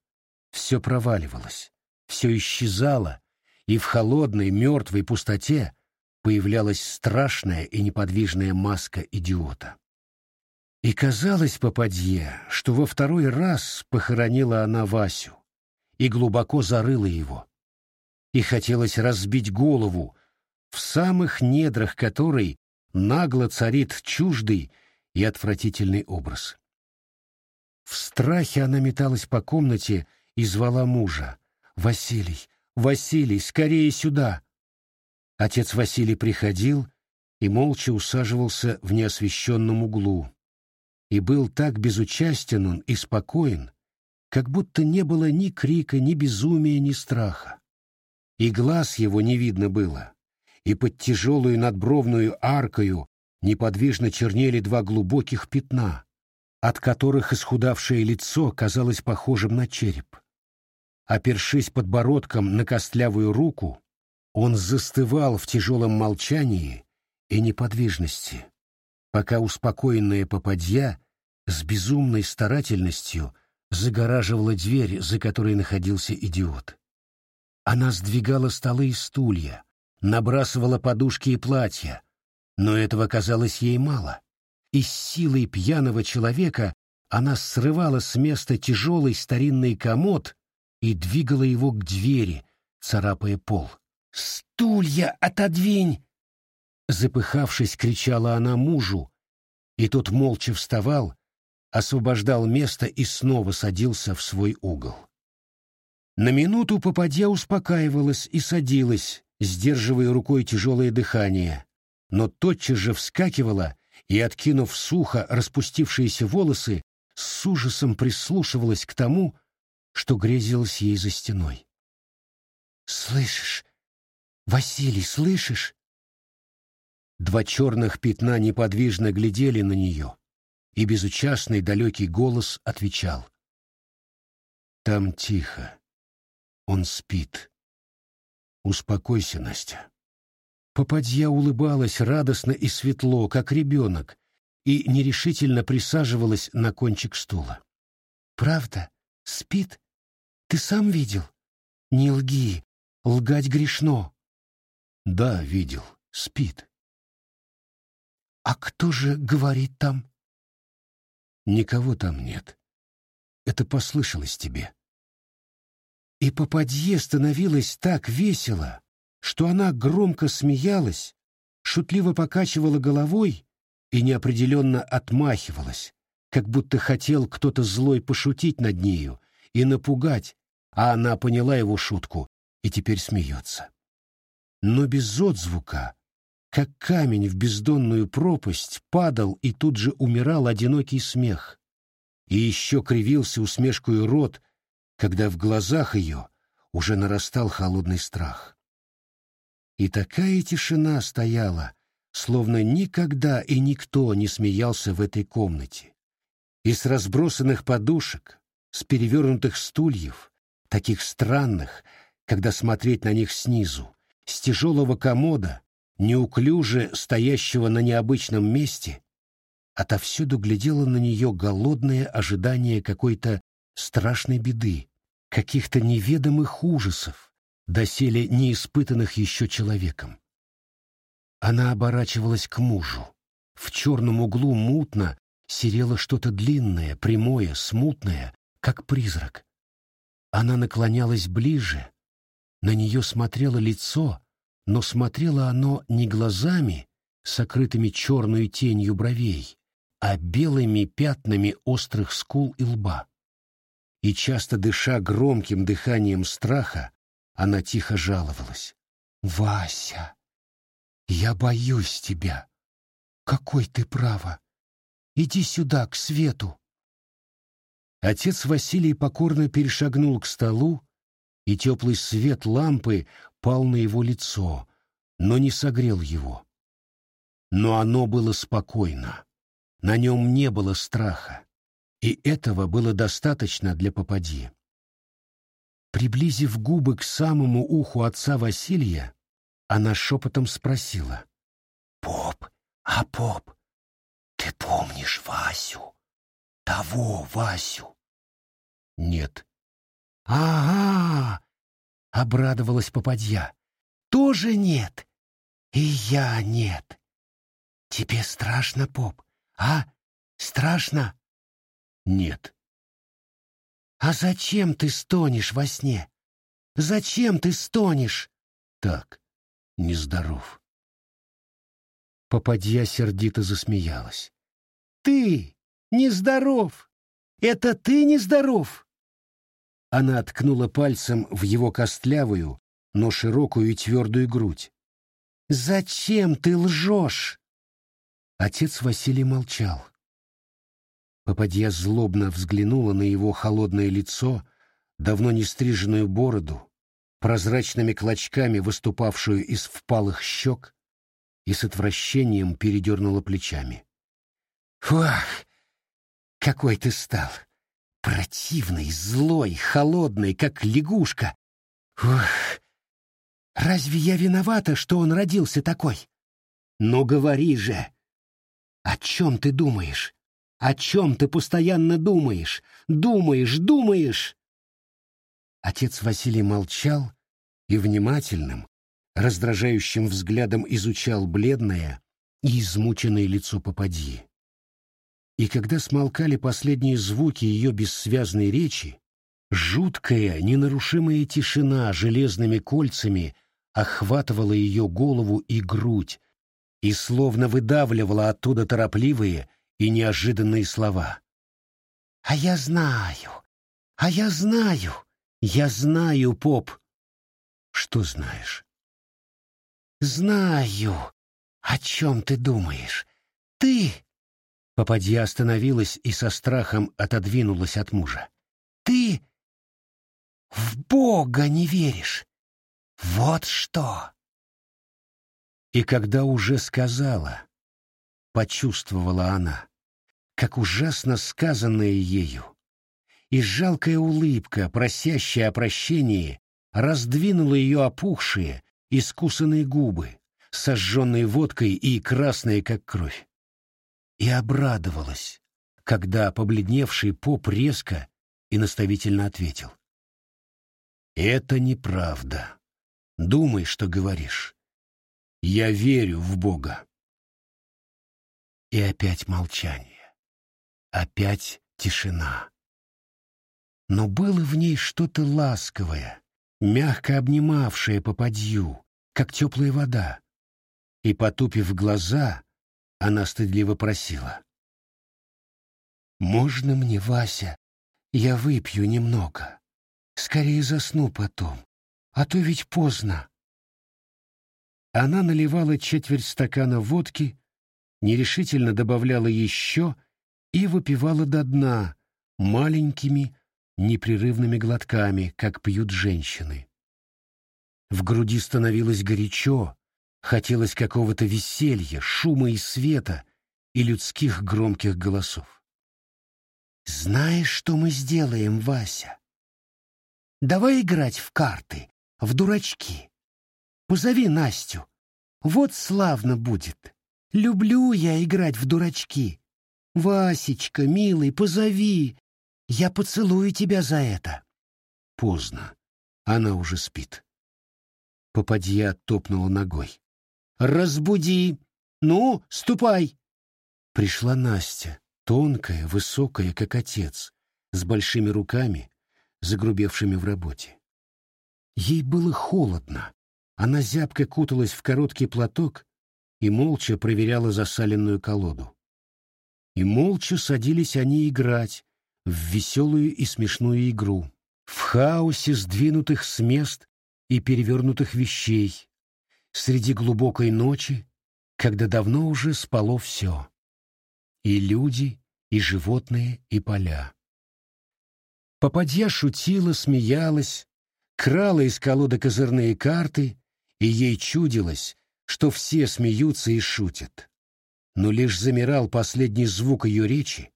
все проваливалось, все исчезало, и в холодной мертвой пустоте появлялась страшная и неподвижная маска идиота. И казалось попадье, что во второй раз похоронила она Васю и глубоко зарыла его. И хотелось разбить голову, в самых недрах которой нагло царит чуждый и отвратительный образ. В страхе она металась по комнате и звала мужа. «Василий, Василий, скорее сюда!» Отец Василий приходил и молча усаживался в неосвещенном углу. И был так безучастен он и спокоен, как будто не было ни крика, ни безумия, ни страха. и глаз его не видно было, и под тяжелую надбровную аркою неподвижно чернели два глубоких пятна, от которых исхудавшее лицо казалось похожим на череп. Опершись подбородком на костлявую руку, он застывал в тяжелом молчании и неподвижности, пока успокоенная попадья с безумной старательностью загораживала дверь, за которой находился идиот. Она сдвигала столы и стулья, набрасывала подушки и платья, но этого казалось ей мало, и с силой пьяного человека она срывала с места тяжелый старинный комод и двигала его к двери, царапая пол. «Стулья отодвинь!» Запыхавшись, кричала она мужу, и тот молча вставал, освобождал место и снова садился в свой угол. На минуту попадья успокаивалась и садилась, сдерживая рукой тяжелое дыхание, но тотчас же вскакивала и, откинув сухо распустившиеся волосы, с ужасом прислушивалась к тому, что грезилось ей за стеной. «Слышишь? Василий, слышишь?» Два черных пятна неподвижно глядели на нее, и безучастный далекий голос отвечал. «Там тихо. Он спит. Успокойся, Настя». Попадья улыбалась радостно и светло, как ребенок, и нерешительно присаживалась на кончик стула. «Правда? Спит? Ты сам видел? Не лги, лгать грешно». «Да, видел. Спит». «А кто же говорит там?» «Никого там нет. Это послышалось тебе». И попадье становилось так весело, что она громко смеялась, шутливо покачивала головой и неопределенно отмахивалась, как будто хотел кто-то злой пошутить над нею и напугать, а она поняла его шутку и теперь смеется. Но без отзвука, как камень в бездонную пропасть, падал и тут же умирал одинокий смех. И еще кривился усмешкой рот, когда в глазах ее уже нарастал холодный страх. И такая тишина стояла, словно никогда и никто не смеялся в этой комнате. И с разбросанных подушек, с перевернутых стульев, таких странных, когда смотреть на них снизу, с тяжелого комода, неуклюже стоящего на необычном месте, отовсюду глядело на нее голодное ожидание какой-то страшной беды, каких-то неведомых ужасов, доселе не испытанных еще человеком. Она оборачивалась к мужу. В черном углу мутно серело что-то длинное, прямое, смутное, как призрак. Она наклонялась ближе, на нее смотрело лицо, но смотрело оно не глазами, сокрытыми черной тенью бровей, а белыми пятнами острых скул и лба. И часто дыша громким дыханием страха, она тихо жаловалась. «Вася, я боюсь тебя. Какой ты право? Иди сюда, к свету». Отец Василий покорно перешагнул к столу, и теплый свет лампы пал на его лицо, но не согрел его. Но оно было спокойно, на нем не было страха, и этого было достаточно для попади. Приблизив губы к самому уху отца Василия, она шепотом спросила. «Поп, а поп, ты помнишь Васю? Того Васю?» «Нет». «Ага!» — обрадовалась попадья. «Тоже нет. И я нет. Тебе страшно, поп, а? Страшно?» «Нет». «А зачем ты стонешь во сне? Зачем ты стонешь?» «Так, нездоров». Попадья сердито засмеялась. «Ты нездоров! Это ты нездоров!» Она ткнула пальцем в его костлявую, но широкую и твердую грудь. «Зачем ты лжешь?» Отец Василий молчал. Попадья злобно взглянула на его холодное лицо, давно не стриженную бороду, прозрачными клочками выступавшую из впалых щек, и с отвращением передернула плечами. «Фух, какой ты стал! Противный, злой, холодный, как лягушка! Ух, разве я виновата, что он родился такой? Ну говори же! О чем ты думаешь? О чем ты постоянно думаешь? Думаешь, думаешь!» Отец Василий молчал и внимательным, раздражающим взглядом изучал бледное и измученное лицо попадьи. И когда смолкали последние звуки ее бессвязной речи, жуткая, ненарушимая тишина железными кольцами охватывала ее голову и грудь и словно выдавливала оттуда торопливые и неожиданные слова. «А я знаю! А я знаю! Я знаю, поп!» «Что знаешь?» «Знаю, о чем ты думаешь. Ты...» Попадья остановилась и со страхом отодвинулась от мужа. «Ты в Бога не веришь. Вот что!» И когда уже сказала, почувствовала она, как ужасно сказанное ею, и жалкая улыбка, просящая о прощении, раздвинула ее опухшие, искусанные губы, сожженные водкой и красные, как кровь. И обрадовалась, когда побледневший поп резко и наставительно ответил. «Это неправда. Думай, что говоришь. Я верю в Бога». И опять молчание. Опять тишина но было в ней что-то ласковое, мягко обнимавшее попадью, как теплая вода. И, потупив глаза, она стыдливо просила. «Можно мне, Вася? Я выпью немного. Скорее засну потом, а то ведь поздно». Она наливала четверть стакана водки, нерешительно добавляла еще и выпивала до дна маленькими, непрерывными глотками, как пьют женщины. В груди становилось горячо, хотелось какого-то веселья, шума и света и людских громких голосов. «Знаешь, что мы сделаем, Вася? Давай играть в карты, в дурачки. Позови Настю. Вот славно будет. Люблю я играть в дурачки. Васечка, милый, позови, я поцелую тебя за это. Поздно. Она уже спит. Попадья топнула ногой. Разбуди. Ну, ступай. Пришла Настя, тонкая, высокая, как отец, с большими руками, загрубевшими в работе. Ей было холодно. Она зябко куталась в короткий платок и молча проверяла засаленную колоду. И молча садились они играть, в веселую и смешную игру, в хаосе сдвинутых с мест и перевернутых вещей, среди глубокой ночи, когда давно уже спало все. И люди, и животные, и поля. Попадья шутила, смеялась, крала из колоды козырные карты, и ей чудилось, что все смеются и шутят. Но лишь замирал последний звук ее речи,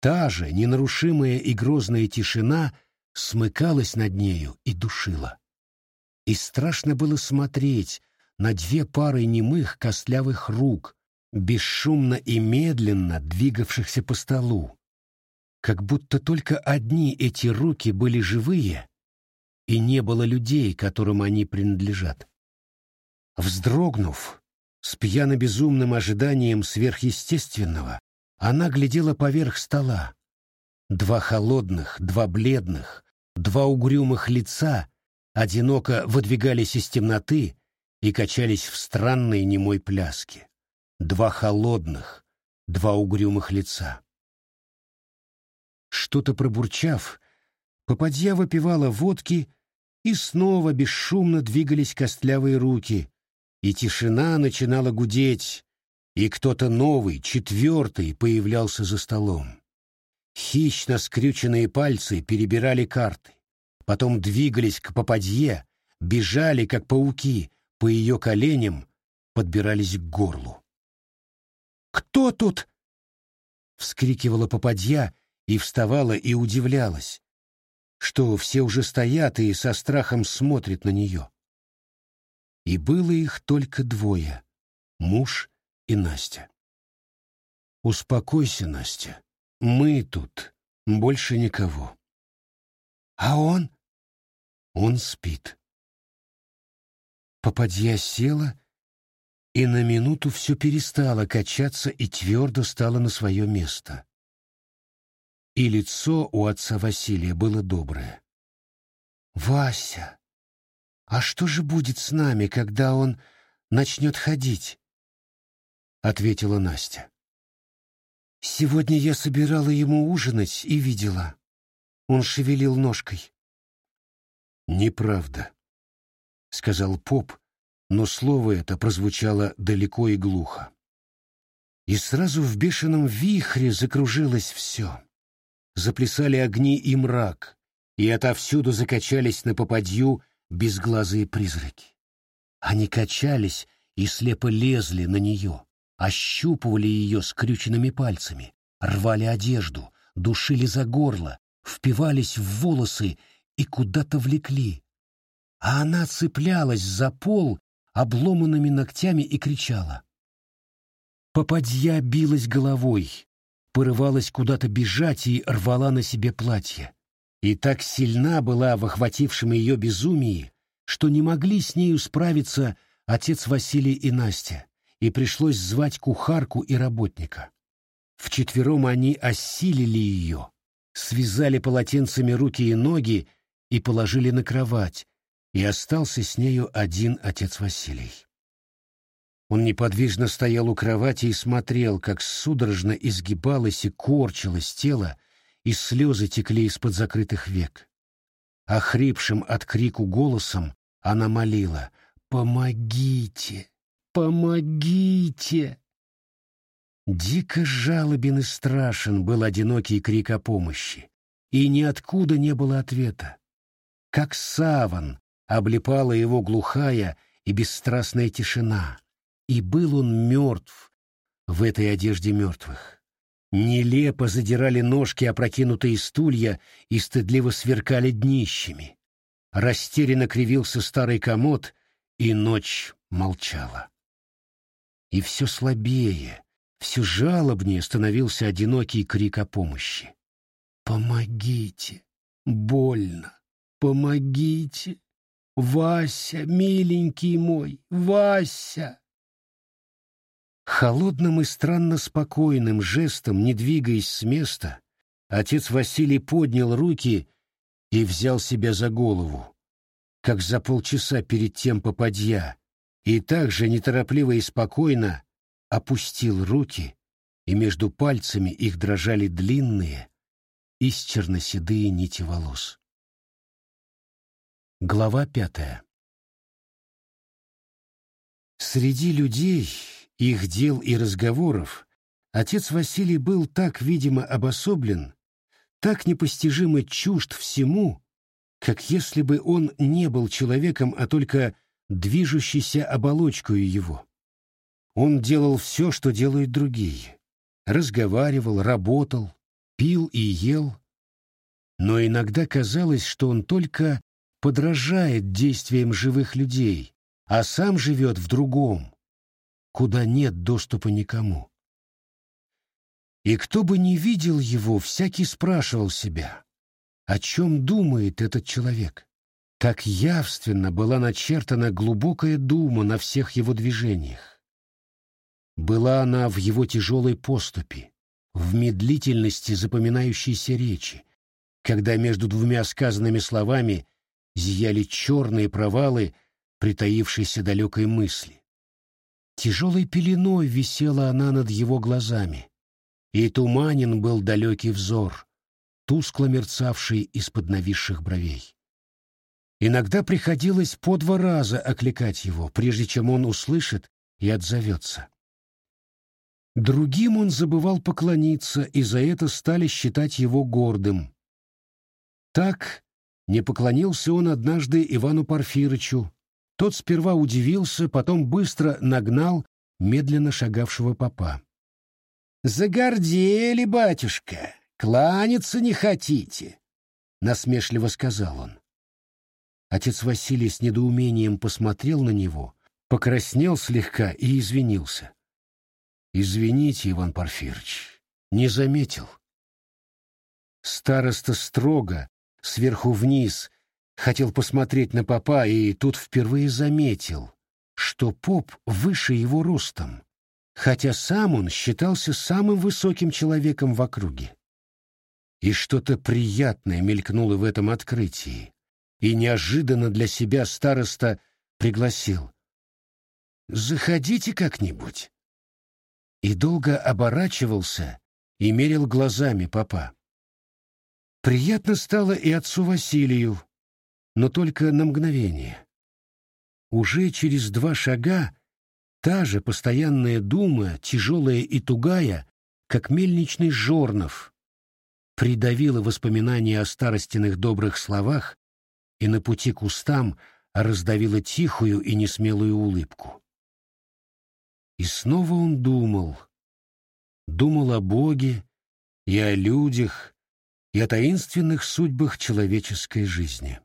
Та же ненарушимая и грозная тишина смыкалась над нею и душила. И страшно было смотреть на две пары немых костлявых рук, бесшумно и медленно двигавшихся по столу, как будто только одни эти руки были живые, и не было людей, которым они принадлежат. Вздрогнув, с пьяно-безумным ожиданием сверхъестественного, она глядела поверх стола. Два холодных, два бледных, два угрюмых лица одиноко выдвигались из темноты и качались в странной немой пляске. Два холодных, два угрюмых лица. Что-то пробурчав, попадья выпивала водки, и снова бесшумно двигались костлявые руки, и тишина начинала гудеть, и кто-то новый, четвертый, появлялся за столом. Хищно скрюченные пальцы перебирали карты, потом двигались к попадье, бежали, как пауки, по ее коленям, подбирались к горлу. «Кто тут?» — вскрикивала попадья и вставала и удивлялась, что все уже стоят и со страхом смотрят на нее. И было их только двое — муж и Настя. «Успокойся, Настя, мы тут, больше никого». «А он?» «Он спит». Попадья села, и на минуту все перестало качаться и твердо стало на свое место. И лицо у отца Василия было доброе. «Вася, а что же будет с нами, когда он начнет ходить?» — ответила Настя. «Сегодня я собирала ему ужинать и видела. Он шевелил ножкой». «Неправда», — сказал поп, но слово это прозвучало далеко и глухо. И сразу в бешеном вихре закружилось все. Заплясали огни и мрак, и отовсюду закачались на попадью безглазые призраки. Они качались и слепо лезли на нее, ощупывали ее скрюченными пальцами, рвали одежду, душили за горло, впивались в волосы и куда-то влекли, а она цеплялась за пол обломанными ногтями и кричала. Попадья билась головой, порывалась куда-то бежать и рвала на себе платье. И так сильна была в охватившем ее безумии, что не могли с нею справиться отец Василий и Настя, и пришлось звать кухарку и работника. Вчетвером они осилили ее, связали полотенцами руки и ноги и положили на кровать, и остался с нею один отец Василий. Он неподвижно стоял у кровати и смотрел, как судорожно изгибалось и корчилось тело, и слезы текли из-под закрытых век. Охрипшим от крику голосом она молила «Помогите! Помогите!» Дико жалобен и страшен был одинокий крик о помощи, и ниоткуда не было ответа. Как саван облепала его глухая и бесстрастная тишина, и был он мертв в этой одежде мертвых. Нелепо задирали ножки опрокинутые стулья и стыдливо сверкали днищами. Растерянно кривился старый комод, и ночь молчала. И все слабее, все жалобнее становился одинокий крик о помощи. «Помогите! Больно! Помогите!» Вася, миленький мой, Вася!» Холодным и странно спокойным жестом, не двигаясь с места, отец Василий поднял руки и взял себя за голову, как за полчаса перед тем попадья, и также неторопливо и спокойно опустил руки, и между пальцами их дрожали длинные, исчерно-седые нити волос. Глава пятая Среди людей, их дел и разговоров отец Василий был так, видимо, обособлен, так непостижимо чужд всему, как если бы он не был человеком, а только движущейся оболочкой его. Он делал все, что делают другие. Разговаривал, работал, пил и ел. Но иногда казалось, что он только подражает действиям живых людей, а сам живет в другом, куда нет доступа никому. И кто бы ни видел его, всякий спрашивал себя, о чем думает этот человек. Так явственно была начертана глубокая дума на всех его движениях. Была она в его тяжелой поступе, в медлительности запоминающейся речи, когда между двумя сказанными словами зияли черные провалы притаившейся далекой мысли. Тяжелой пеленой висела она над его глазами, и туманен был далекий взор, тускло мерцавший из-под нависших бровей. Иногда приходилось по два раза окликать его, прежде чем он услышит и отзовется. Другим он забывал поклониться, и за это стали считать его гордым. Так Не поклонился он однажды Ивану Порфирычу. Тот сперва удивился, потом быстро нагнал медленно шагавшего попа. «Загордели, батюшка, кланяться не хотите», — насмешливо сказал он. Отец Василий с недоумением посмотрел на него, покраснел слегка и извинился. «Извините, Иван Порфирыч, не заметил». Староста строго, сверху вниз, хотел посмотреть на попа и тут впервые заметил, что поп выше его ростом, хотя сам он считался самым высоким человеком в округе. И что-то приятное мелькнуло в этом открытии, и неожиданно для себя староста пригласил. «Заходите как-нибудь». И долго оборачивался и мерил глазами папа. Приятно стало и отцу Василию, но только на мгновение. Уже через два шага та же постоянная дума, тяжелая и тугая, как мельничный жорнов, придавила воспоминания о старостиных добрых словах и на пути к устам раздавила тихую и несмелую улыбку. И снова он думал. Думал о Боге и о людях, и о таинственных судьбах человеческой жизни.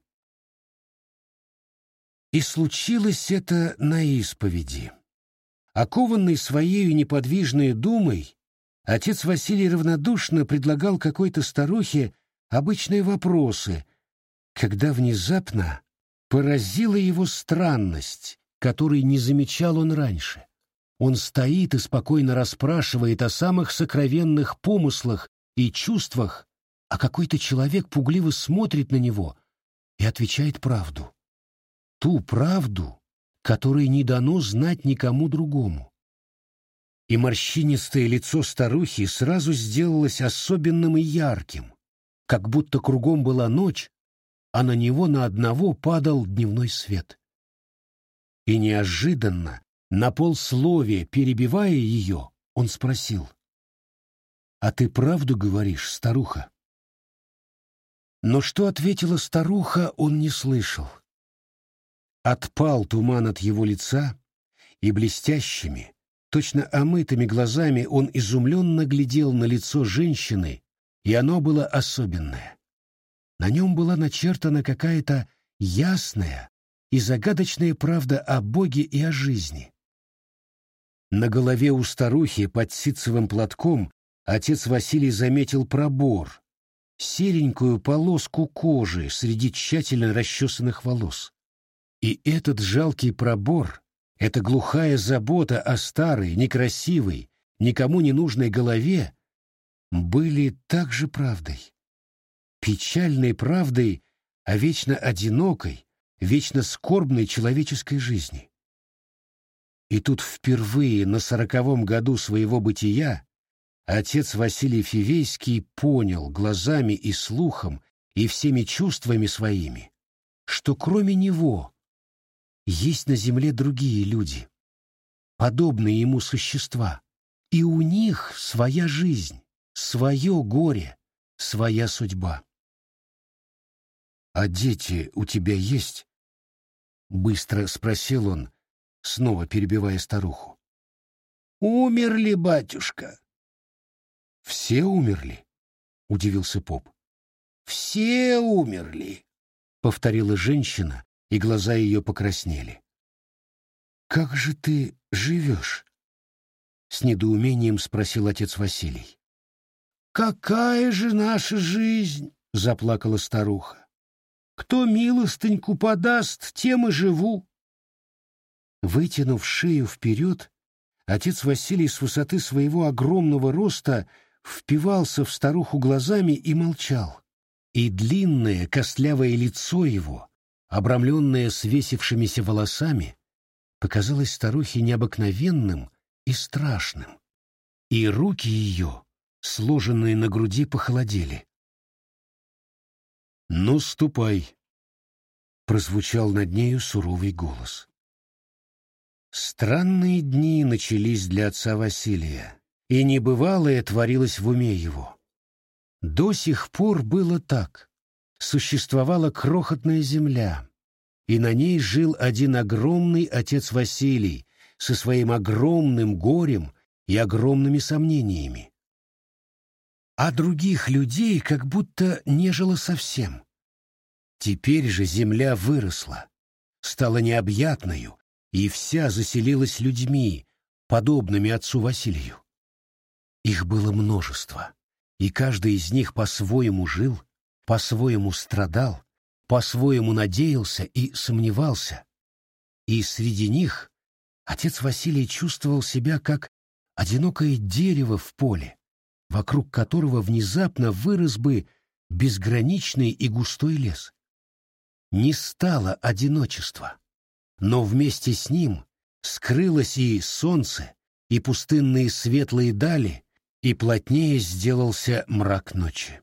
И случилось это на исповеди. Окованный своей неподвижной думой, отец Василий равнодушно предлагал какой-то старухе обычные вопросы, когда внезапно поразила его странность, которой не замечал он раньше. Он стоит и спокойно расспрашивает о самых сокровенных помыслах и чувствах а какой-то человек пугливо смотрит на него и отвечает правду. Ту правду, которой не дано знать никому другому. И морщинистое лицо старухи сразу сделалось особенным и ярким, как будто кругом была ночь, а на него на одного падал дневной свет. И неожиданно, на полсловия перебивая ее, он спросил, «А ты правду говоришь, старуха?» Но что ответила старуха, он не слышал. Отпал туман от его лица, и блестящими, точно омытыми глазами он изумленно глядел на лицо женщины, и оно было особенное. На нем была начертана какая-то ясная и загадочная правда о Боге и о жизни. На голове у старухи под ситцевым платком отец Василий заметил пробор, серенькую полоску кожи среди тщательно расчесанных волос. И этот жалкий пробор, эта глухая забота о старой, некрасивой, никому не нужной голове были также правдой. Печальной правдой о вечно одинокой, вечно скорбной человеческой жизни. И тут впервые на сороковом году своего бытия Отец Василий Фивейский понял глазами и слухом и всеми чувствами своими, что кроме него есть на земле другие люди, подобные ему существа, и у них своя жизнь, свое горе, своя судьба. «А дети у тебя есть?» — быстро спросил он, снова перебивая старуху. «Умерли, батюшка», «Все умерли?» — удивился поп. «Все умерли», — повторила женщина, и глаза ее покраснели. «Как же ты живешь?» — с недоумением спросил отец Василий. «Какая же наша жизнь?» — заплакала старуха. «Кто милостыньку подаст, тем и живу». Вытянув шею вперед, отец Василий с высоты своего огромного роста впивался в старуху глазами и молчал. И длинное костлявое лицо его, обрамленное свесившимися волосами, показалось старухе необыкновенным и страшным. И руки ее, сложенные на груди, похолодели. «Ну, ступай!» — прозвучал над нею суровый голос. Странные дни начались для отца Василия и небывалое творилось в уме его. До сих пор было так. существовала крохотная земля, и на ней жил один огромный отец Василий со своим огромным горем и огромными сомнениями. А других людей как будто не жило совсем. Теперь же земля выросла, стала необъятною, и вся заселилась людьми, подобными отцу Василию. Их было множество, и каждый из них по-своему жил, по-своему страдал, по-своему надеялся и сомневался. И среди них отец Василий чувствовал себя как одинокое дерево в поле, вокруг которого внезапно вырос бы безграничный и густой лес. Не стало одиночества, но вместе с ним скрылось и солнце, и пустынные светлые дали, и плотнее сделался мрак ночи.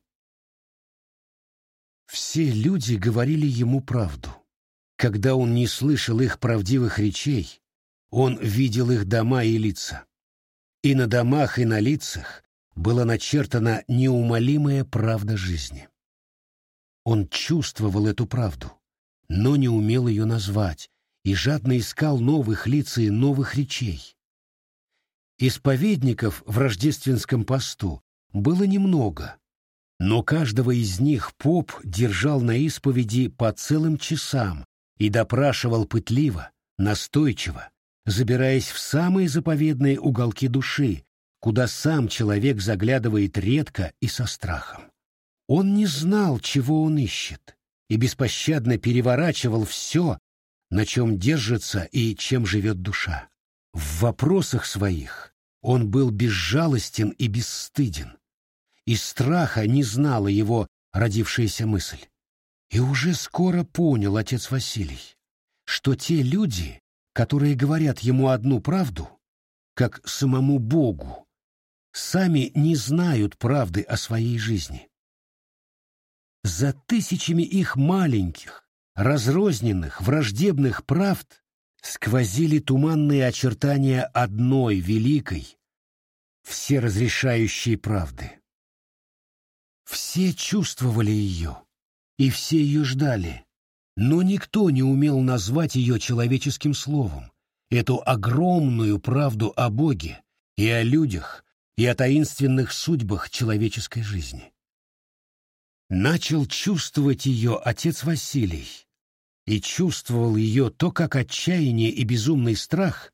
Все люди говорили ему правду. Когда он не слышал их правдивых речей, он видел их дома и лица. И на домах, и на лицах была начертана неумолимая правда жизни. Он чувствовал эту правду, но не умел ее назвать, и жадно искал новых лиц и новых речей. Исповедников в рождественском посту было немного, но каждого из них поп держал на исповеди по целым часам и допрашивал пытливо, настойчиво, забираясь в самые заповедные уголки души, куда сам человек заглядывает редко и со страхом. Он не знал, чего он ищет, и беспощадно переворачивал все, на чем держится и чем живет душа. В вопросах своих он был безжалостен и бесстыден и страха не знала его родившаяся мысль. И уже скоро понял отец Василий, что те люди, которые говорят ему одну правду, как самому Богу, сами не знают правды о своей жизни. За тысячами их маленьких, разрозненных, враждебных правд сквозили туманные очертания одной великой, всеразрешающей правды. Все чувствовали ее, и все ее ждали, но никто не умел назвать ее человеческим словом, эту огромную правду о Боге и о людях, и о таинственных судьбах человеческой жизни. Начал чувствовать ее отец Василий, и чувствовал ее то как отчаяние и безумный страх,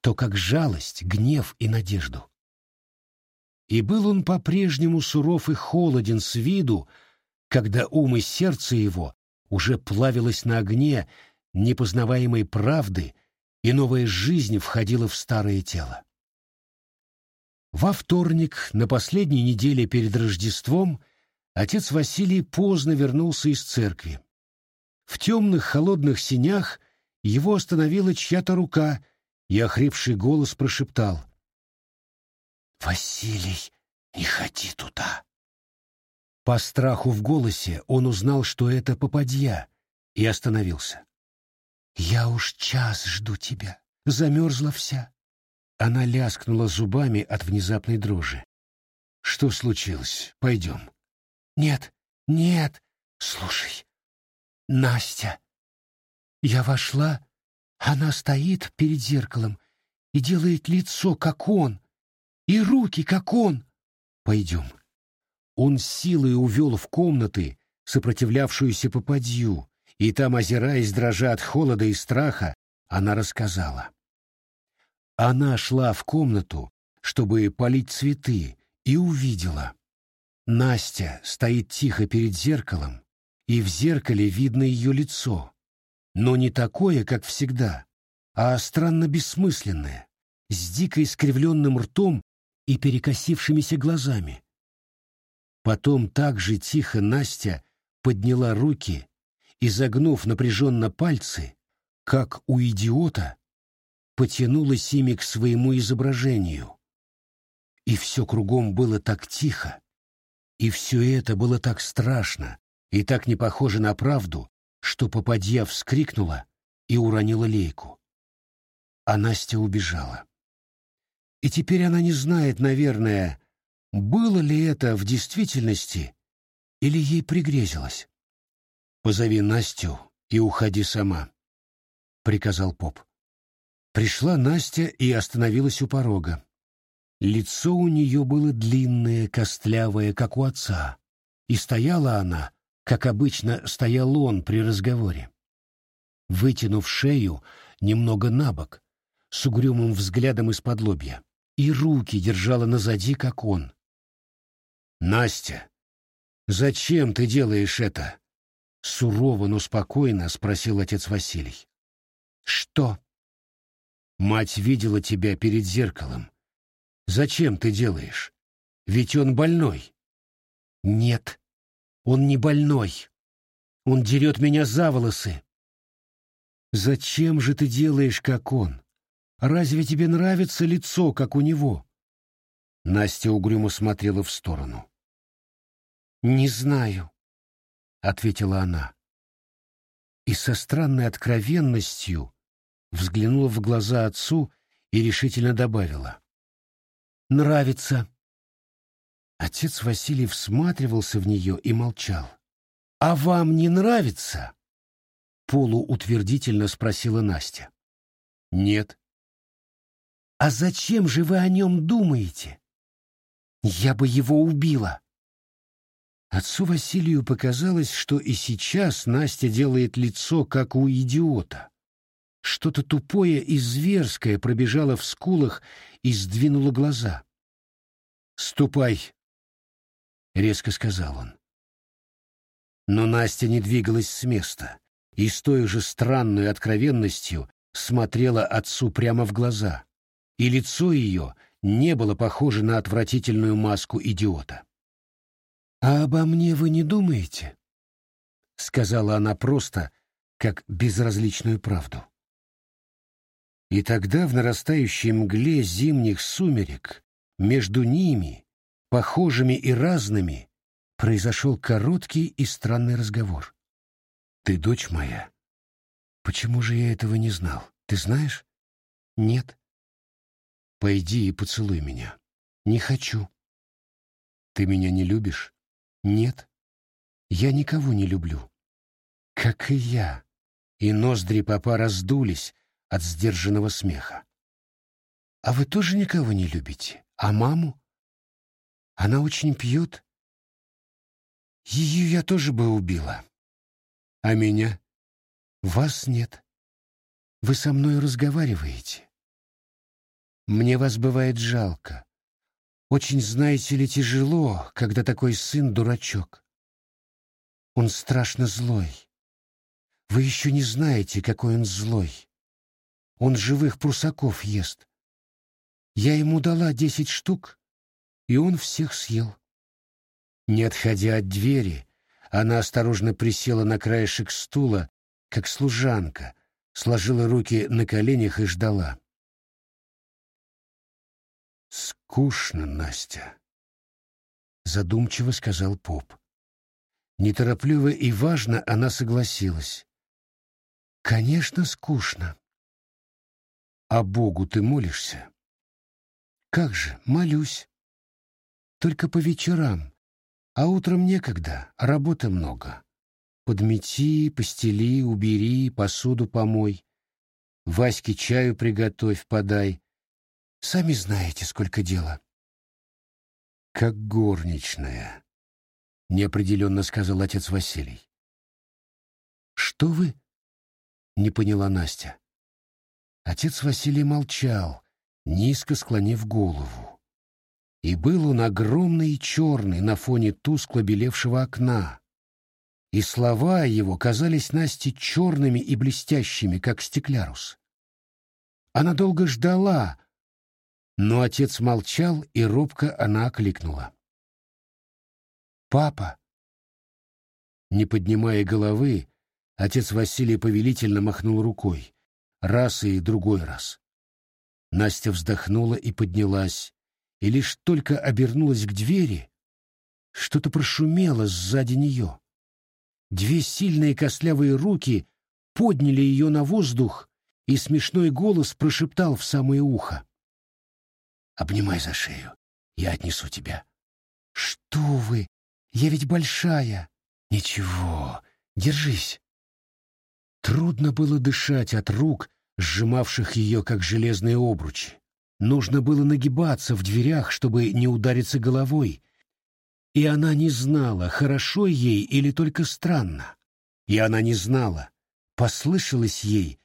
то как жалость, гнев и надежду. И был он по-прежнему суров и холоден с виду, когда ум и сердце его уже плавилось на огне непознаваемой правды, и новая жизнь входила в старое тело. Во вторник, на последней неделе перед Рождеством, отец Василий поздно вернулся из церкви. В темных холодных синях его остановила чья-то рука, и охрипший голос прошептал — «Василий, не ходи туда!» По страху в голосе он узнал, что это попадья, и остановился. «Я уж час жду тебя. Замерзла вся». Она ляскнула зубами от внезапной дрожи. «Что случилось? Пойдем». «Нет, нет, слушай. Настя». Я вошла, она стоит перед зеркалом и делает лицо, как он, и руки, как он. Пойдем. Он силой увел в комнаты сопротивлявшуюся попадью, и там, озираясь, дрожа от холода и страха, она рассказала. Она шла в комнату, чтобы полить цветы, и увидела. Настя стоит тихо перед зеркалом, и в зеркале видно ее лицо, но не такое, как всегда, а странно бессмысленное, с дико искривленным ртом и перекосившимися глазами. Потом так же тихо Настя подняла руки и, загнув напряженно пальцы, как у идиота, потянулась ими к своему изображению. И все кругом было так тихо, и все это было так страшно и так не похоже на правду, что попадья вскрикнула и уронила лейку. А Настя убежала. И теперь она не знает, наверное, было ли это в действительности или ей пригрезилось. «Позови Настю и уходи сама», — приказал поп. Пришла Настя и остановилась у порога. Лицо у нее было длинное, костлявое, как у отца, и стояла она, как обычно стоял он при разговоре. Вытянув шею немного набок, с угрюмым взглядом из-под лобья, и руки держала назади, как он. «Настя, зачем ты делаешь это?» Сурово, но спокойно спросил отец Василий. «Что?» «Мать видела тебя перед зеркалом. Зачем ты делаешь? Ведь он больной». «Нет, он не больной. Он дерет меня за волосы». «Зачем же ты делаешь, как он? Разве тебе нравится лицо, как у него?» Настя угрюмо смотрела в сторону. «Не знаю», ответила она. И со странной откровенностью взглянула в глаза отцу и решительно добавила. «Нравится». Отец Василий всматривался в нее и молчал. «А вам не нравится?» Полуутвердительно спросила Настя. «Нет». «А зачем же вы о нем думаете?» «Я бы его убила». Отцу Василию показалось, что и сейчас Настя делает лицо, как у идиота. Что-то тупое и зверское пробежало в скулах и сдвинуло глаза. «Ступай!» — резко сказал он. Но Настя не двигалась с места и с той же странной откровенностью смотрела отцу прямо в глаза, и лицо ее не было похоже на отвратительную маску идиота. «А обо мне вы не думаете?» — сказала она просто, как безразличную правду. И тогда в нарастающей мгле зимних сумерек между ними, похожими и разными, произошел короткий и странный разговор. «Ты дочь моя. Почему же я этого не знал? Ты знаешь?» «Нет». «Пойди и поцелуй меня». «Не хочу». «Ты меня не любишь?» Нет, я никого не люблю. Как и я. И ноздри папа раздулись от сдержанного смеха. А вы тоже никого не любите? А маму? Она очень пьет. Ее я тоже бы убила. А меня? Вас нет. Вы со мной разговариваете. Мне вас бывает жалко. Очень, знаете ли, тяжело, когда такой сын дурачок. Он страшно злой. Вы еще не знаете, какой он злой. Он живых прусаков ест. Я ему дала десять штук, и он всех съел. Не отходя от двери, она осторожно присела на краешек стула, как служанка, сложила руки на коленях и ждала. «Скучно, Настя», — задумчиво сказал поп. Неторопливо и важно она согласилась. «Конечно, скучно». «А Богу ты молишься?» «Как же, молюсь. Только по вечерам, а утром некогда, работы много. Подмети, постели, убери, посуду помой. Ваське чаю приготовь, подай, Сами знаете, сколько дела. Как горничная, неопределенно сказал отец Василий. Что вы? Не поняла Настя. Отец Василий молчал, низко склонив голову. И был он огромный и черный на фоне тускло белевшего окна. И слова его казались Насте черными и блестящими, как стеклярус. Она долго ждала, но отец молчал, и робко она окликнула. «Папа!» Не поднимая головы, отец Василий повелительно махнул рукой, раз и другой раз. Настя вздохнула и поднялась, и лишь только обернулась к двери, что-то прошумело сзади нее. Две сильные костлявые руки подняли ее на воздух, и смешной голос прошептал в самое ухо. Обнимай за шею. Я отнесу тебя. Что вы? Я ведь большая. Ничего, Держись. Трудно было дышать от рук, сжимавших ее, как железные обручи. Нужно было нагибаться в дверях, чтобы не удариться головой. И она не знала, хорошо ей или только странно. И она не знала, послышалось ей,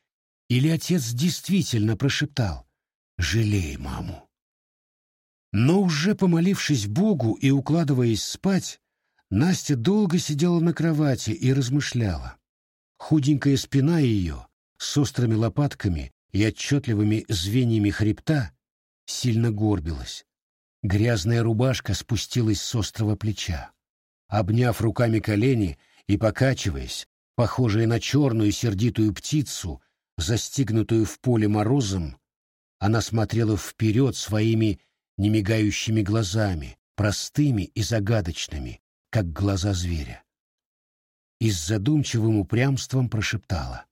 или отец действительно прошептал «Жалей маму». Но уже помолившись Богу и укладываясь спать, Настя долго сидела на кровати и размышляла. Худенькая спина ее с острыми лопатками и отчетливыми звеньями хребта сильно горбилась. Грязная рубашка спустилась с острого плеча. Обняв руками колени и покачиваясь, похожая на черную сердитую птицу, застигнутую в поле морозом, она смотрела вперед своими немигающими глазами, простыми и загадочными, как глаза зверя. И с задумчивым упрямством прошептала.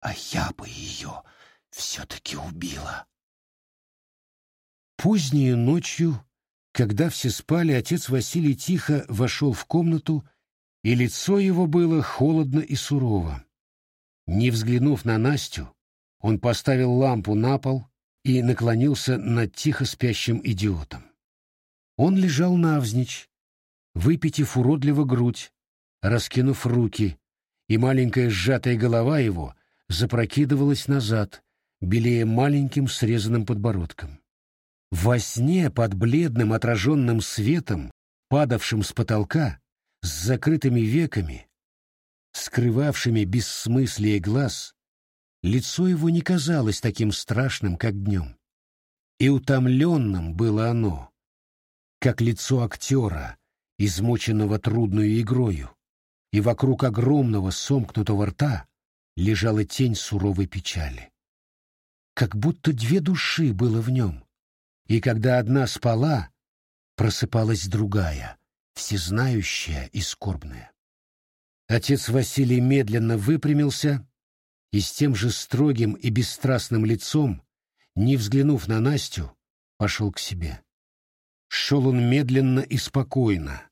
«А я бы ее все-таки убила». Поздней ночью, когда все спали, отец Василий тихо вошел в комнату, и лицо его было холодно и сурово. Не взглянув на Настю, он поставил лампу на пол и наклонился над тихо спящим идиотом. Он лежал навзничь, выпитив уродливо грудь, раскинув руки, и маленькая сжатая голова его запрокидывалась назад, белее маленьким срезанным подбородком. Во сне под бледным отраженным светом, падавшим с потолка, с закрытыми веками, скрывавшими бессмыслие глаз, лицо его не казалось таким страшным, как днем. И утомленным было оно, как лицо актера, измученного трудную игрою, и вокруг огромного сомкнутого рта лежала тень суровой печали. Как будто две души было в нем, и когда одна спала, просыпалась другая, всезнающая и скорбная. Отец Василий медленно выпрямился и с тем же строгим и бесстрастным лицом, не взглянув на Настю, пошел к себе. Шел он медленно и спокойно,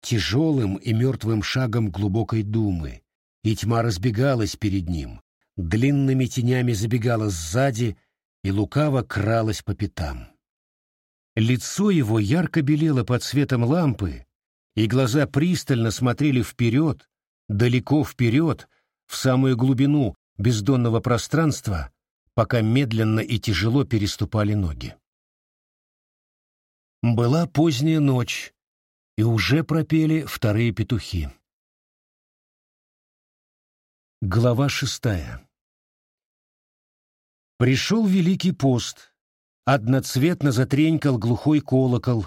тяжелым и мертвым шагом глубокой думы, и тьма разбегалась перед ним, длинными тенями забегала сзади и лукаво кралась по пятам. Лицо его ярко белело под светом лампы, и глаза пристально смотрели вперед, далеко вперед, в самую глубину бездонного пространства, пока медленно и тяжело переступали ноги. Была поздняя ночь, и уже пропели вторые петухи. Глава шестая Пришел Великий пост, одноцветно затренькал глухой колокол,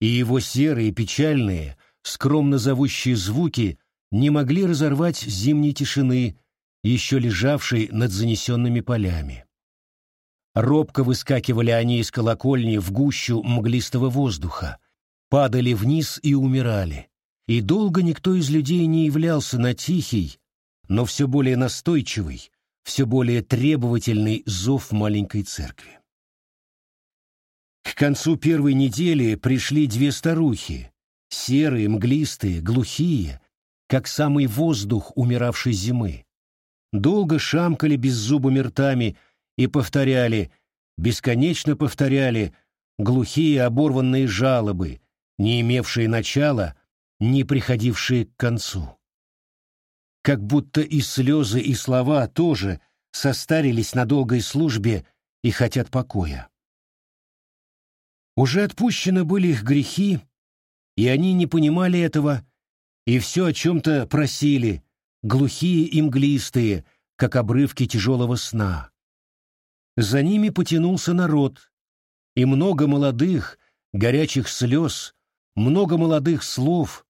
и его серые, печальные, скромно зовущие звуки не могли разорвать зимней тишины, еще лежавшей над занесенными полями. Робко выскакивали они из колокольни в гущу мглистого воздуха, падали вниз и умирали. И долго никто из людей не являлся на тихий, но все более настойчивый, все более требовательный зов маленькой церкви. К концу первой недели пришли две старухи, серые, мглистые, глухие, как самый воздух умиравшей зимы. Долго шамкали беззубыми ртами и повторяли, бесконечно повторяли глухие оборванные жалобы, не имевшие начала, не приходившие к концу. Как будто и слезы, и слова тоже состарились на долгой службе и хотят покоя. Уже отпущены были их грехи, и они не понимали этого, и все о чем-то просили, глухие и мглистые, как обрывки тяжелого сна. За ними потянулся народ, и много молодых, горячих слез, много молодых слов,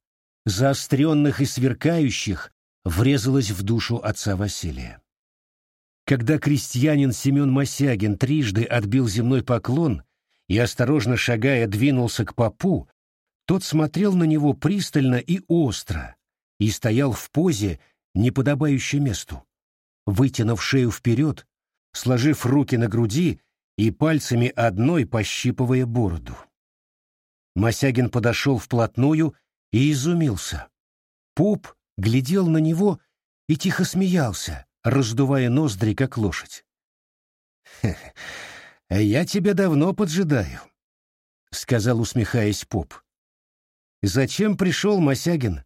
заостренных и сверкающих, врезалось в душу отца Василия. Когда крестьянин Семен Мосягин трижды отбил земной поклон и, осторожно шагая, двинулся к попу, тот смотрел на него пристально и остро и стоял в позе, не подобающей месту, вытянув шею вперед, сложив руки на груди и пальцами одной пощипывая бороду. Мосягин подошел вплотную и изумился. Пуп глядел на него и тихо смеялся, раздувая ноздри, как лошадь. «Я тебя давно поджидаю», — сказал, усмехаясь поп. «Зачем пришел Мосягин?»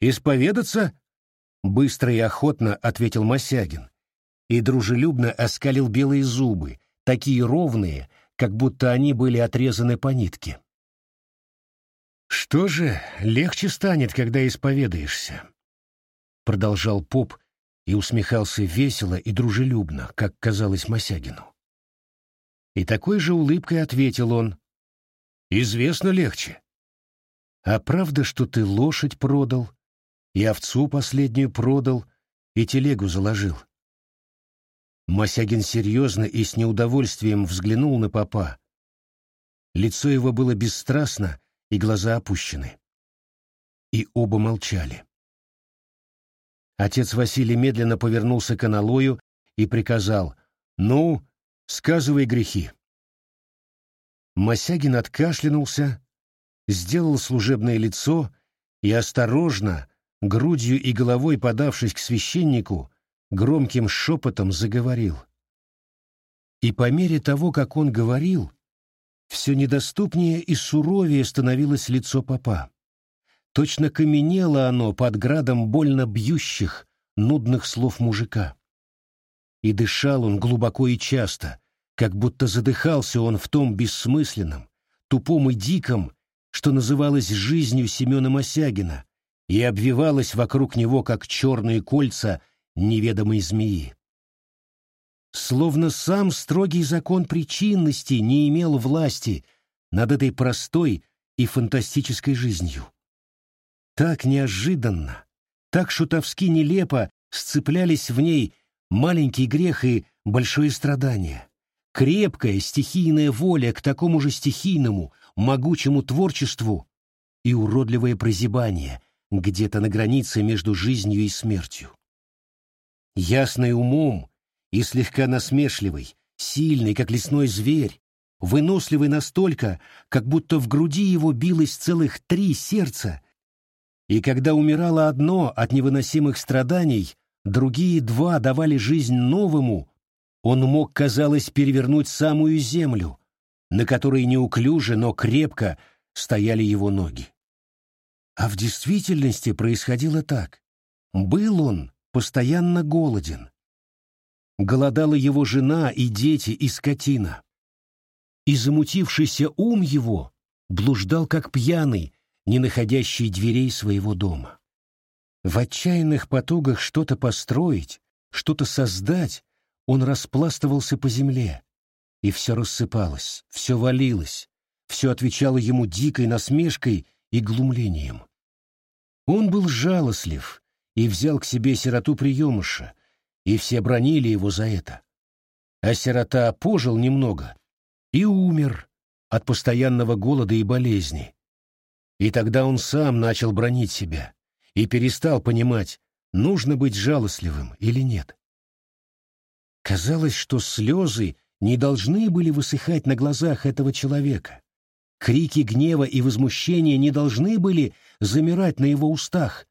«Исповедаться?» — быстро и охотно ответил Мосягин и дружелюбно оскалил белые зубы, такие ровные, как будто они были отрезаны по нитке. «Что же, легче станет, когда исповедаешься», — продолжал поп и усмехался весело и дружелюбно, как казалось Мосягину. И такой же улыбкой ответил он. «Известно легче. А правда, что ты лошадь продал, и овцу последнюю продал, и телегу заложил?» Мосягин серьезно и с неудовольствием взглянул на папа. Лицо его было бесстрастно, и глаза опущены. И оба молчали. Отец Василий медленно повернулся к аналою и приказал «Ну, сказывай грехи». Мосягин откашлянулся, сделал служебное лицо и осторожно, грудью и головой подавшись к священнику, громким шепотом заговорил. И по мере того, как он говорил, все недоступнее и суровее становилось лицо папа. Точно каменело оно под градом больно бьющих, нудных слов мужика. И дышал он глубоко и часто, как будто задыхался он в том бессмысленном, тупом и диком, что называлось жизнью Семена Мосягина, и обвивалось вокруг него, как черные кольца неведомой змеи. Словно сам строгий закон причинности не имел власти над этой простой и фантастической жизнью. Так неожиданно, так шутовски нелепо сцеплялись в ней маленький грех и большое страдание, крепкая стихийная воля к такому же стихийному, могучему творчеству и уродливое прозябание где-то на границе между жизнью и смертью. Ясный умом, и слегка насмешливый, сильный, как лесной зверь, выносливый настолько, как будто в груди его билось целых три сердца, и когда умирало одно от невыносимых страданий, другие два давали жизнь новому, он мог, казалось, перевернуть самую землю, на которой неуклюже, но крепко стояли его ноги. А в действительности происходило так. Был он постоянно голоден, голодала его жена и дети и скотина. И замутившийся ум его блуждал как пьяный, не находящий дверей своего дома. В отчаянных потугах что-то построить, что-то создать, он распластывался по земле, и все рассыпалось, все валилось, все отвечало ему дикой насмешкой и глумлением. Он был жалостлив и взял к себе сироту-приемыша, и все бронили его за это. А сирота пожил немного и умер от постоянного голода и болезни. И тогда он сам начал бронить себя и перестал понимать, нужно быть жалостливым или нет. Казалось, что слезы не должны были высыхать на глазах этого человека. Крики гнева и возмущения не должны были замирать на его устах,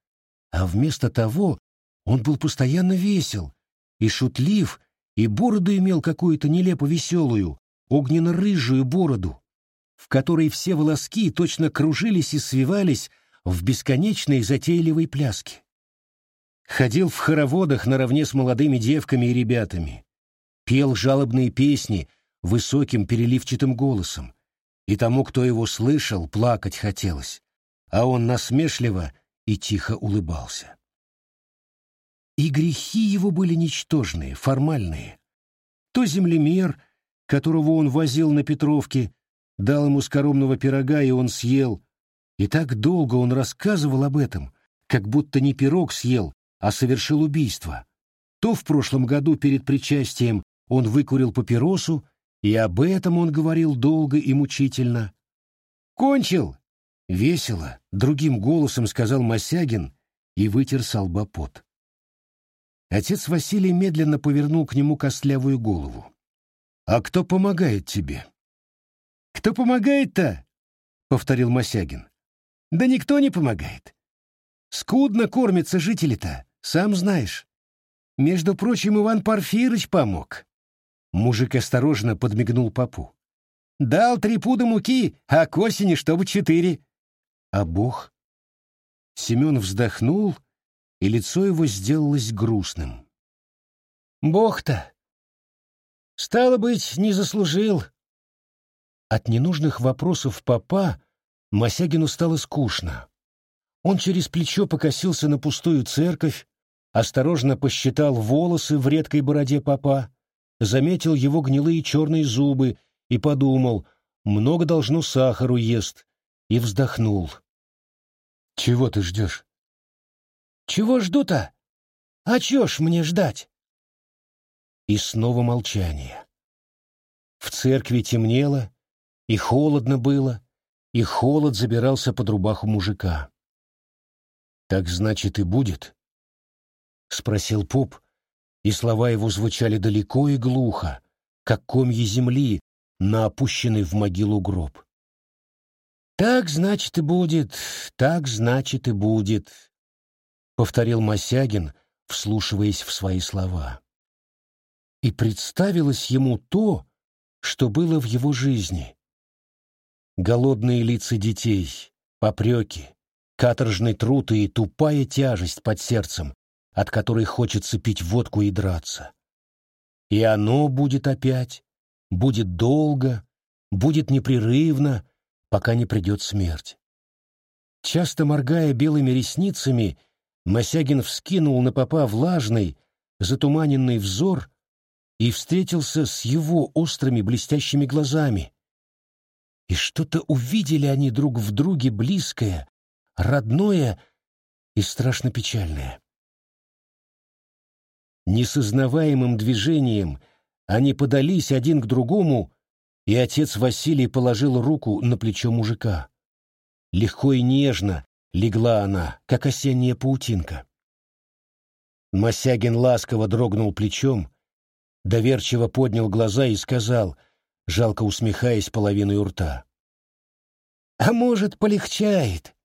а вместо того он был постоянно весел, и шутлив, и бороду имел какую-то нелепо веселую, огненно-рыжую бороду, в которой все волоски точно кружились и свивались в бесконечной затейливой пляске. Ходил в хороводах наравне с молодыми девками и ребятами, пел жалобные песни высоким переливчатым голосом, и тому, кто его слышал, плакать хотелось, а он насмешливо и тихо улыбался. И грехи его были ничтожные, формальные. То землемер, которого он возил на Петровке, дал ему скоромного пирога, и он съел. И так долго он рассказывал об этом, как будто не пирог съел, а совершил убийство. То в прошлом году перед причастием он выкурил папиросу, и об этом он говорил долго и мучительно. «Кончил!» — весело, другим голосом сказал Мосягин и вытер с. Отец Василий медленно повернул к нему костлявую голову. «А кто помогает тебе?» «Кто помогает-то?» — повторил Мосягин. «Да никто не помогает. Скудно кормятся жители-то, сам знаешь. Между прочим, Иван Порфирыч помог. Мужик осторожно подмигнул попу. Дал три пуда муки, а к осени чтобы четыре. А Бог? Семен вздохнул, и лицо его сделалось грустным. Бог-то, стало быть, не заслужил. От ненужных вопросов папа Мосягину стало скучно. Он через плечо покосился на пустую церковь, осторожно посчитал волосы в редкой бороде папа, заметил его гнилые черные зубы и подумал, много должно сахару ест, и вздохнул. «Чего ты ждешь?» «Чего жду-то? А чё ж мне ждать?» И снова молчание. В церкви темнело, и холодно было, и холод забирался под рубаху мужика. «Так значит и будет?» — спросил поп, и слова его звучали далеко и глухо, как комья земли на опущенный в могилу гроб. «Так, значит, и будет, так, значит, и будет», — повторил Мосягин, вслушиваясь в свои слова. И представилось ему то, что было в его жизни. Голодные лица детей, попреки, каторжный труд и тупая тяжесть под сердцем, от которой хочется пить водку и драться. И оно будет опять, будет долго, будет непрерывно, пока не придет смерть. Часто моргая белыми ресницами, Мосягин вскинул на попа влажный, затуманенный взор и встретился с его острыми блестящими глазами. И что-то увидели они друг в друге близкое, родное и страшно печальное. Несознаваемым движением они подались один к другому, и отец Василий положил руку на плечо мужика. Легко и нежно легла она, как осенняя паутинка. Мосягин ласково дрогнул плечом, доверчиво поднял глаза и сказал, жалко усмехаясь половиной у рта. «А может, полегчает?»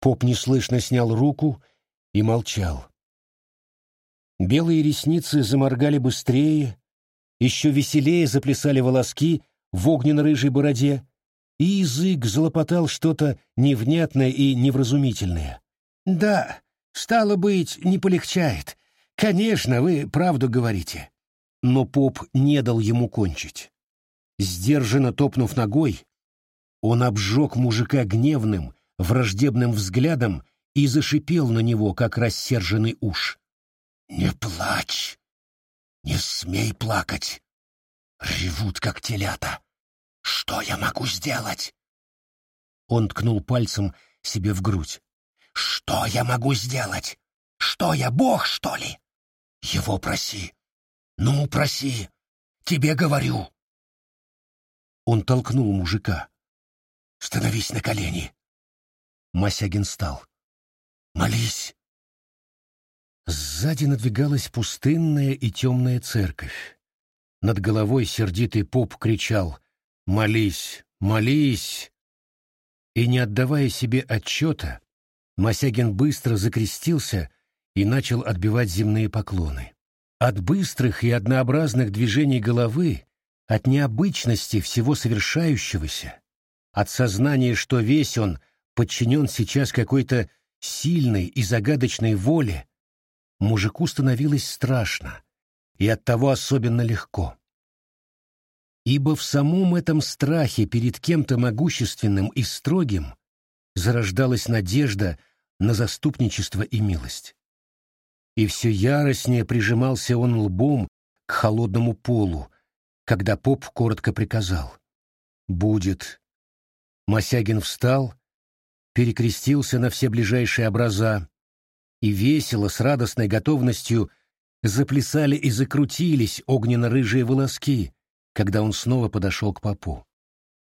Поп неслышно снял руку и молчал. Белые ресницы заморгали быстрее, еще веселее заплясали волоски в огненно-рыжей бороде, и язык залопотал что-то невнятное и невразумительное. «Да, стало быть, не полегчает. Конечно, вы правду говорите». Но поп не дал ему кончить. Сдержанно топнув ногой, он обжег мужика гневным, враждебным взглядом и зашипел на него, как рассерженный уж. «Не плачь! Не смей плакать! Ревут, как телята! Что я могу сделать?» Он ткнул пальцем себе в грудь. «Что я могу сделать? Что я, бог, что ли? Его проси! Ну, проси! Тебе говорю!» Он толкнул мужика. «Становись на колени!» Масягин стал. «Молись!» Сзади надвигалась пустынная и темная церковь. Над головой сердитый поп кричал «Молись! Молись!» И, не отдавая себе отчета, Масягин быстро закрестился и начал отбивать земные поклоны. От быстрых и однообразных движений головы, от необычности всего совершающегося, от сознания, что весь он подчинен сейчас какой-то сильной и загадочной воле, мужику становилось страшно, и оттого особенно легко. Ибо в самом этом страхе перед кем-то могущественным и строгим зарождалась надежда на заступничество и милость. И все яростнее прижимался он лбом к холодному полу, когда поп коротко приказал «Будет». Мосягин встал, перекрестился на все ближайшие образа, и весело, с радостной готовностью заплясали и закрутились огненно-рыжие волоски, когда он снова подошел к попу.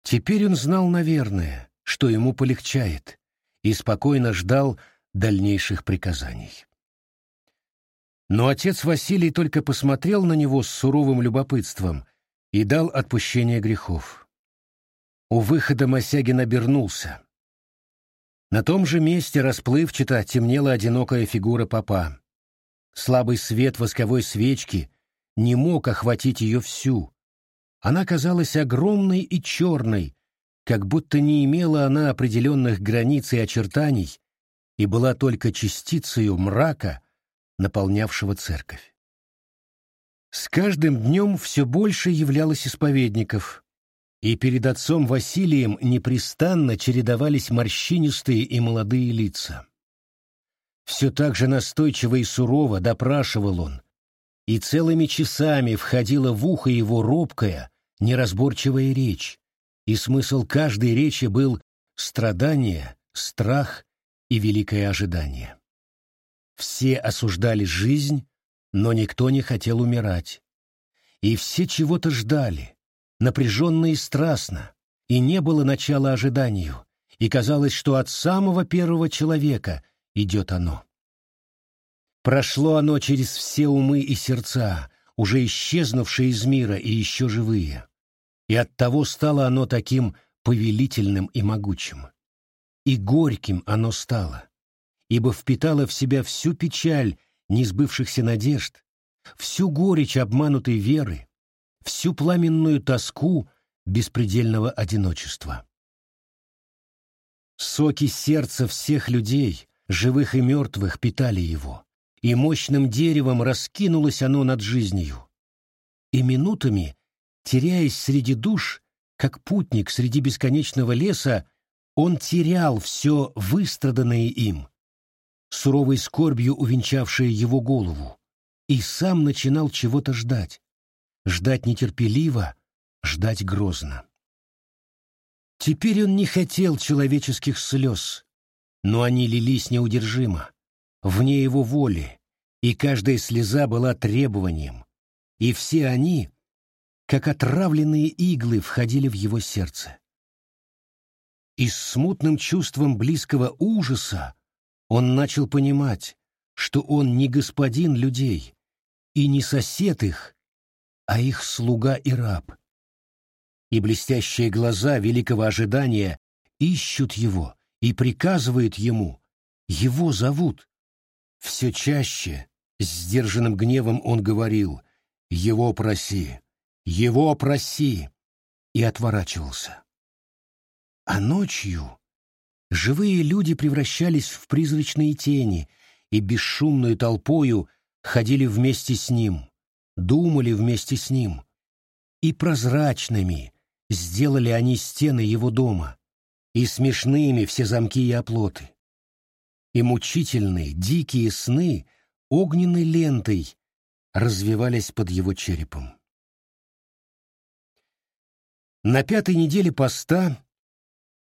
Теперь он знал, наверное, что ему полегчает, и спокойно ждал дальнейших приказаний. Но отец Василий только посмотрел на него с суровым любопытством и дал отпущение грехов. У выхода Мосягин обернулся. На том же месте расплывчато темнела одинокая фигура папа. Слабый свет восковой свечки не мог охватить ее всю. Она казалась огромной и черной, как будто не имела она определенных границ и очертаний и была только частицею мрака, наполнявшего церковь. С каждым днем все больше являлось исповедников, и перед отцом Василием непрестанно чередовались морщинистые и молодые лица. Все так же настойчиво и сурово допрашивал он, и целыми часами входила в ухо его робкая, неразборчивая речь, и смысл каждой речи был страдание, страх и великое ожидание. Все осуждали жизнь, но никто не хотел умирать. И все чего-то ждали, напряженно и страстно, и не было начала ожиданию, и казалось, что от самого первого человека идет оно. Прошло оно через все умы и сердца, уже исчезнувшие из мира и еще живые, и оттого стало оно таким повелительным и могучим. И горьким оно стало, ибо впитало в себя всю печаль несбывшихся надежд, всю горечь обманутой веры, всю пламенную тоску беспредельного одиночества. Соки сердца всех людей, живых и мертвых, питали его, и мощным деревом раскинулось оно над жизнью. И минутами, теряясь среди душ, как путник среди бесконечного леса, он терял все выстраданное им, суровой скорбью увенчавшее его голову, и сам начинал чего-то ждать. Ждать нетерпеливо, ждать грозно. Теперь он не хотел человеческих слез, но они лились неудержимо, вне его воли, и каждая слеза была требованием, и все они, как отравленные иглы, входили в его сердце. И с смутным чувством близкого ужаса он начал понимать, что он не господин людей и не сосед их, а их слуга и раб. И блестящие глаза великого ожидания ищут его и приказывают ему, его зовут. Все чаще, с сдержанным гневом он говорил «Его проси, его проси!» и отворачивался. А ночью Живые люди превращались в призрачные тени и бесшумную толпою ходили вместе с ним, думали вместе с ним. И прозрачными сделали они стены его дома, и смешными все замки и оплоты. И мучительные, дикие сны огненной лентой развивались под его черепом. На пятой неделе поста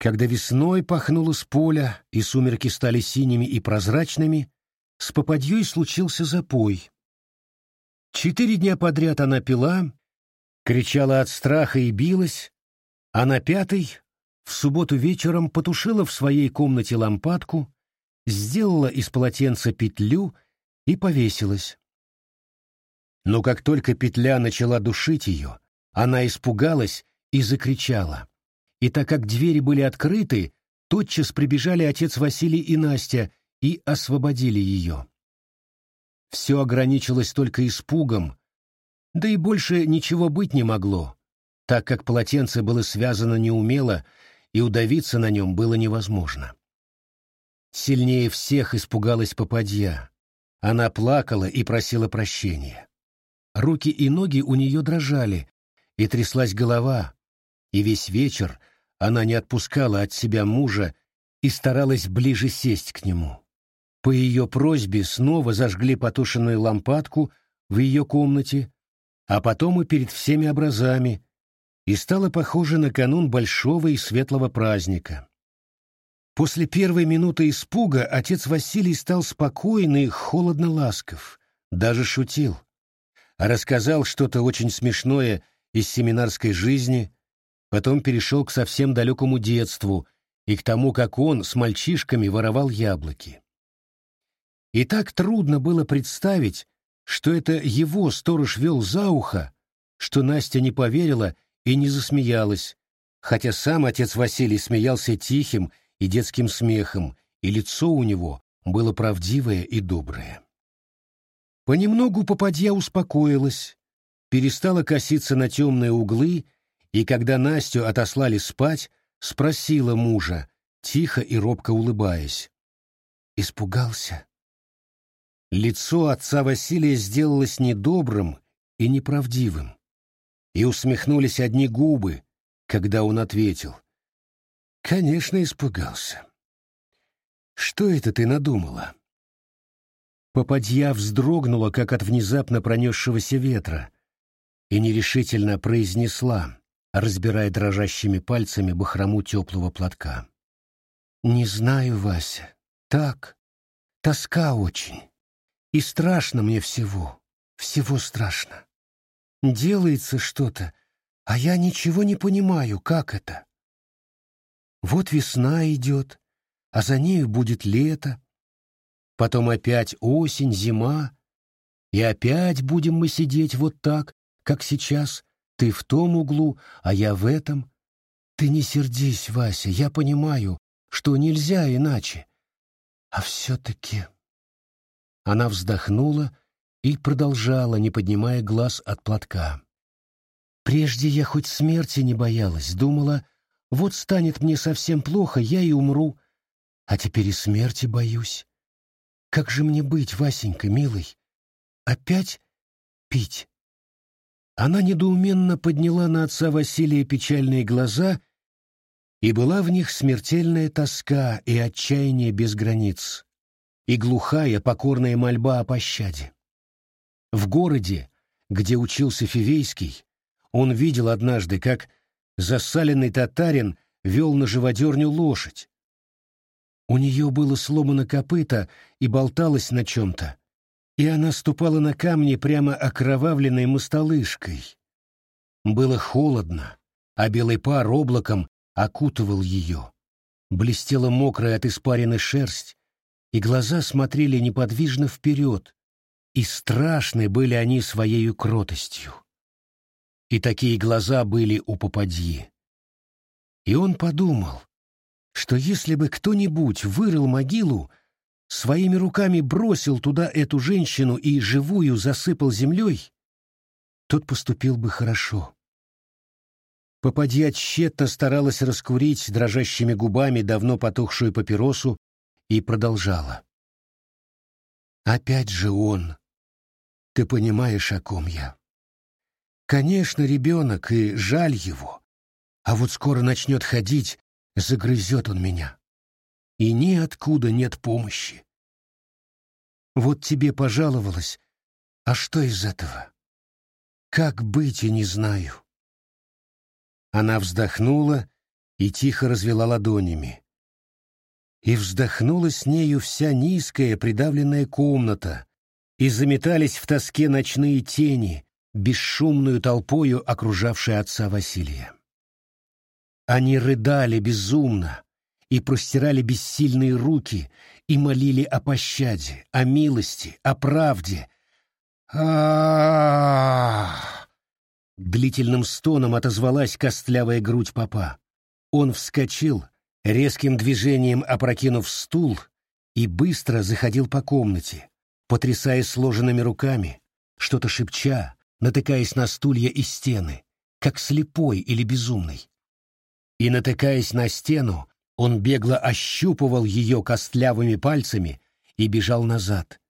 когда весной пахнуло с поля, и сумерки стали синими и прозрачными, с попадьей случился запой. Четыре дня подряд она пила, кричала от страха и билась, а на пятый, в субботу вечером, потушила в своей комнате лампадку, сделала из полотенца петлю и повесилась. Но как только петля начала душить ее, она испугалась и закричала и так как двери были открыты, тотчас прибежали отец Василий и Настя и освободили ее. Все ограничилось только испугом, да и больше ничего быть не могло, так как полотенце было связано неумело, и удавиться на нем было невозможно. Сильнее всех испугалась попадья. Она плакала и просила прощения. Руки и ноги у нее дрожали, и тряслась голова, и весь вечер она не отпускала от себя мужа и старалась ближе сесть к нему. По ее просьбе снова зажгли потушенную лампадку в ее комнате, а потом и перед всеми образами, и стало похоже на канун большого и светлого праздника. После первой минуты испуга отец Василий стал спокойный, холодно ласков, даже шутил. Рассказал что-то очень смешное из семинарской жизни, потом перешел к совсем далекому детству и к тому, как он с мальчишками воровал яблоки. И так трудно было представить, что это его сторож вел за ухо, что Настя не поверила и не засмеялась, хотя сам отец Василий смеялся тихим и детским смехом, и лицо у него было правдивое и доброе. Понемногу попадья успокоилась, перестала коситься на темные углы, и когда Настю отослали спать, спросила мужа, тихо и робко улыбаясь. «Испугался?» Лицо отца Василия сделалось недобрым и неправдивым, и усмехнулись одни губы, когда он ответил. «Конечно, испугался. Что это ты надумала?» Попадья вздрогнула, как от внезапно пронесшегося ветра, и нерешительно произнесла, разбирая дрожащими пальцами бахрому теплого платка. «Не знаю, Вася. Так. Тоска очень. И страшно мне всего. Всего страшно. Делается что-то, а я ничего не понимаю, как это. Вот весна идет, а за нею будет лето. Потом опять осень, зима. И опять будем мы сидеть вот так, как сейчас. Ты в том углу, а я в этом. Ты не сердись, Вася, я понимаю, что нельзя иначе. А все-таки... Она вздохнула и продолжала, не поднимая глаз от платка. «Прежде я хоть смерти не боялась, думала, вот станет мне совсем плохо, я и умру, а теперь и смерти боюсь. Как же мне быть, Васенька, милый? Опять пить?» Она недоуменно подняла на отца Василия печальные глаза, и была в них смертельная тоска и отчаяние без границ и глухая покорная мольба о пощаде. В городе, где учился Фивейский, он видел однажды, как засаленный татарин вел на живодерню лошадь. У нее было сломано копыто и болталось на чем-то, и она ступала на камни прямо окровавленной мостолыжкой. Было холодно, а белый пар облаком окутывал ее. Блестела мокрая от испарины шерсть, и глаза смотрели неподвижно вперед, и страшны были они своею кротостью. И такие глаза были у попадьи. И он подумал, что если бы кто-нибудь вырыл могилу, своими руками бросил туда эту женщину и живую засыпал землей, тот поступил бы хорошо. Попадья тщетно старалась раскурить дрожащими губами давно потухшую папиросу и продолжала. «Опять же он. Ты понимаешь, о ком я? Конечно, ребенок, и жаль его. А вот скоро начнет ходить, загрызет он меня. И ниоткуда нет помощи. Вот тебе пожаловалась, а что из этого? Как быть, и не знаю». Она вздохнула и тихо развела ладонями и вздохнула с нею вся низкая придавленная комната, и заметались в тоске ночные тени, бесшумную толпою окружавшие отца Василия. Они рыдали безумно и простирали бессильные руки и молили о пощаде, о милости, о правде. а Длительным стоном отозвалась костлявая грудь папа. Он вскочил, резким движением опрокинув стул, и быстро заходил по комнате, потрясая сложенными руками, что-то шепча, натыкаясь на стулья и стены, как слепой или безумный. И, натыкаясь на стену, он бегло ощупывал ее костлявыми пальцами и бежал назад.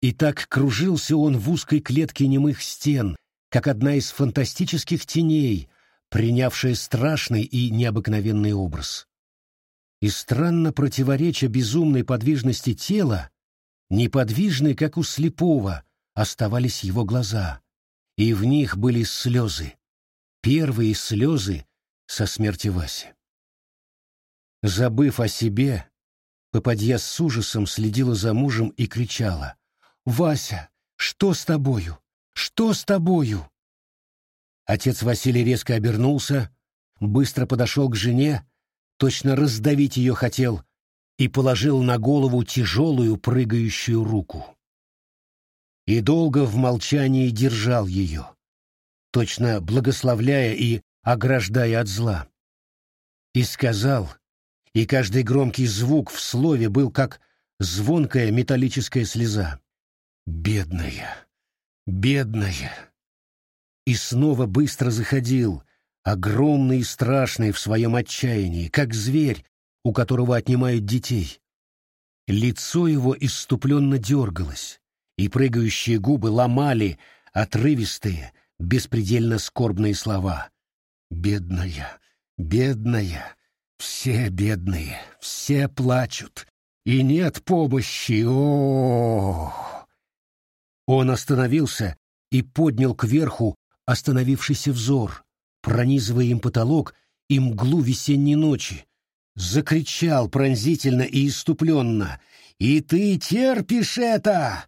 И так кружился он в узкой клетке немых стен, как одна из фантастических теней, принявшая страшный и необыкновенный образ. И странно противореча безумной подвижности тела, неподвижны, как у слепого, оставались его глаза, и в них были слезы, первые слезы со смерти Васи. Забыв о себе, попадья с ужасом следила за мужем и кричала «Вася, что с тобою? Что с тобою?» Отец Василий резко обернулся, быстро подошел к жене, точно раздавить ее хотел, и положил на голову тяжелую прыгающую руку. И долго в молчании держал ее, точно благословляя и ограждая от зла. И сказал, и каждый громкий звук в слове был как звонкая металлическая слеза. «Бедная! Бедная!» И снова быстро заходил, огромный и страшный в своем отчаянии, как зверь, у которого отнимают детей. Лицо его исступленно дергалось, и прыгающие губы ломали отрывистые, беспредельно скорбные слова. «Бедная! Бедная! Все бедные! Все плачут! И нет помощи! -о Он остановился и поднял кверху остановившийся взор, пронизывая им потолок и мглу весенней ночи, закричал пронзительно и иступленно. «И ты терпишь это!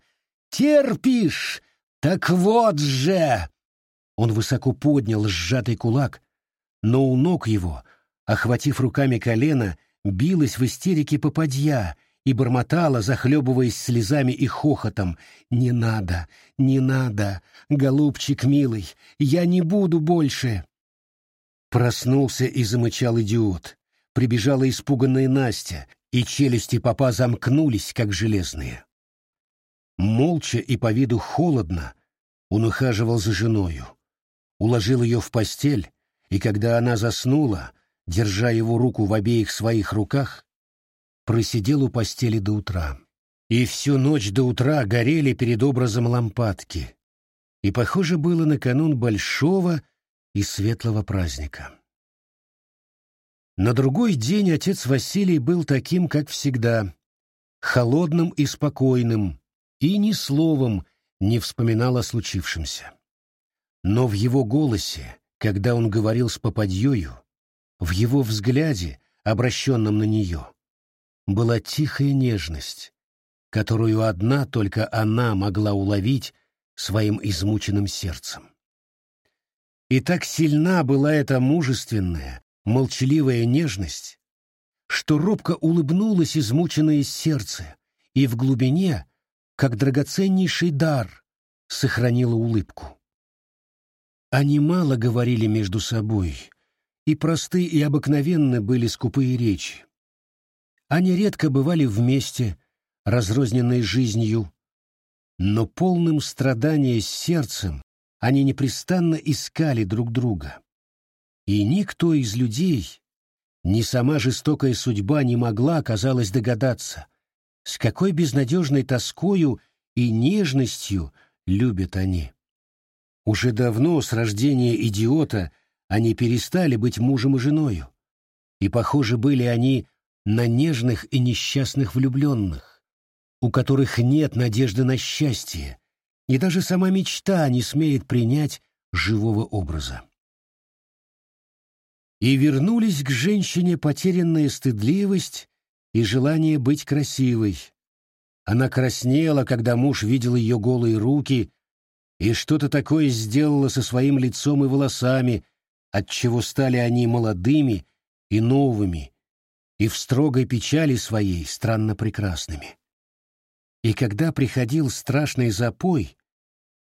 Терпишь! Так вот же!» Он высоко поднял сжатый кулак, но у ног его, охватив руками колено, билась в истерике попадья и бормотала, захлебываясь слезами и хохотом. «Не надо, не надо, голубчик милый, я не буду больше!» Проснулся и замычал идиот. Прибежала испуганная Настя, и челюсти папа замкнулись, как железные. Молча и по виду холодно он ухаживал за женою, уложил ее в постель, и когда она заснула, держа его руку в обеих своих руках, просидел у постели до утра. И всю ночь до утра горели перед образом лампадки. И похоже было на канун большого и светлого праздника. На другой день отец Василий был таким, как всегда, холодным и спокойным, и ни словом не вспоминал о случившемся. Но в его голосе, когда он говорил с попадьёю, в его взгляде, обращенном на нее, была тихая нежность, которую одна только она могла уловить своим измученным сердцем. И так сильна была эта мужественная, молчаливая нежность, что робко улыбнулось измученное сердце, и в глубине, как драгоценнейший дар, сохранило улыбку. Они мало говорили между собой, и просты и обыкновенны были скупые речи. Они редко бывали вместе, разрозненные жизнью, но полным страдания сердцем они непрестанно искали друг друга. И никто из людей, ни сама жестокая судьба не могла, казалось, догадаться, с какой безнадежной тоскою и нежностью любят они. Уже давно, с рождения идиота, они перестали быть мужем и женою, и похожи были они на нежных и несчастных влюбленных, у которых нет надежды на счастье, и даже сама мечта не смеет принять живого образа. И вернулись к женщине потерянная стыдливость и желание быть красивой. Она краснела, когда муж видел ее голые руки, и что-то такое сделала со своим лицом и волосами, отчего стали они молодыми и новыми, и в строгой печали своей странно прекрасными. И когда приходил страшный запой,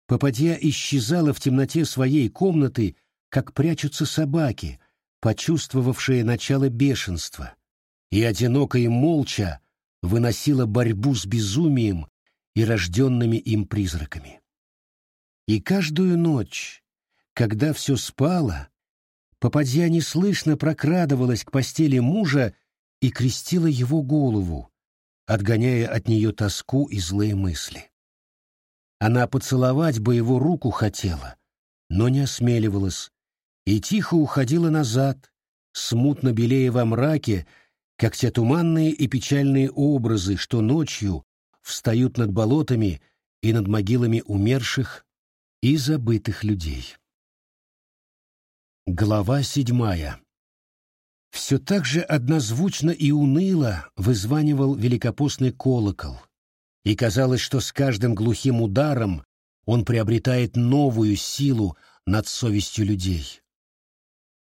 попадья исчезала в темноте своей комнаты, как прячутся собаки, почувствовавшая начало бешенства, и одиноко и молча выносила борьбу с безумием и рожденными им призраками. И каждую ночь, когда все спало, попадья неслышно прокрадывалась к постели мужа и крестила его голову, отгоняя от нее тоску и злые мысли. Она поцеловать бы его руку хотела, но не осмеливалась, и тихо уходила назад, смутно белея во мраке, как те туманные и печальные образы, что ночью встают над болотами и над могилами умерших и забытых людей. Глава седьмая. Все так же однозвучно и уныло вызванивал великопостный колокол, и казалось, что с каждым глухим ударом он приобретает новую силу над совестью людей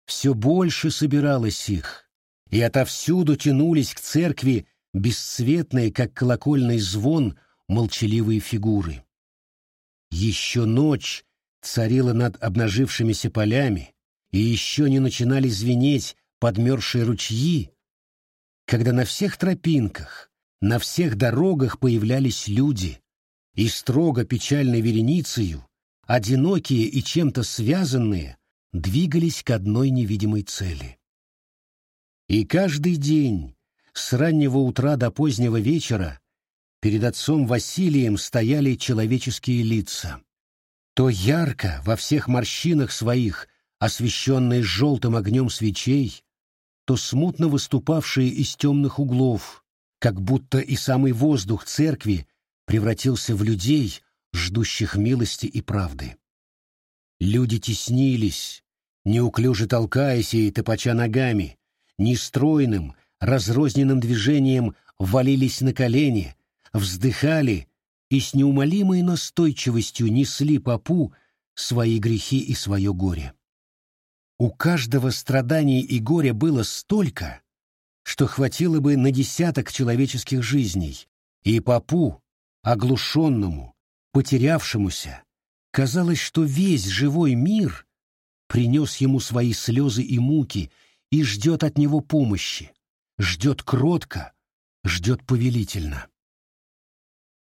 все больше собиралось их, и отовсюду тянулись к церкви бесцветные, как колокольный звон, молчаливые фигуры. Еще ночь царила над обнажившимися полями, и еще не начинали звенеть подмерзшие ручьи, когда на всех тропинках, на всех дорогах появлялись люди, и строго печальной вереницею, одинокие и чем-то связанные, двигались к одной невидимой цели. И каждый день, с раннего утра до позднего вечера, перед отцом Василием стояли человеческие лица. То ярко, во всех морщинах своих, освещенные желтым огнем свечей, то смутно выступавшие из темных углов, как будто и самый воздух церкви превратился в людей, ждущих милости и правды. Люди теснились, неуклюже толкаясь и топача ногами, нестройным, разрозненным движением валились на колени, вздыхали и с неумолимой настойчивостью несли попу свои грехи и свое горе. У каждого страданий и горя было столько, что хватило бы на десяток человеческих жизней, и попу, оглушенному, потерявшемуся, казалось, что весь живой мир принес ему свои слезы и муки и ждет от него помощи, ждет кротко, ждет повелительно.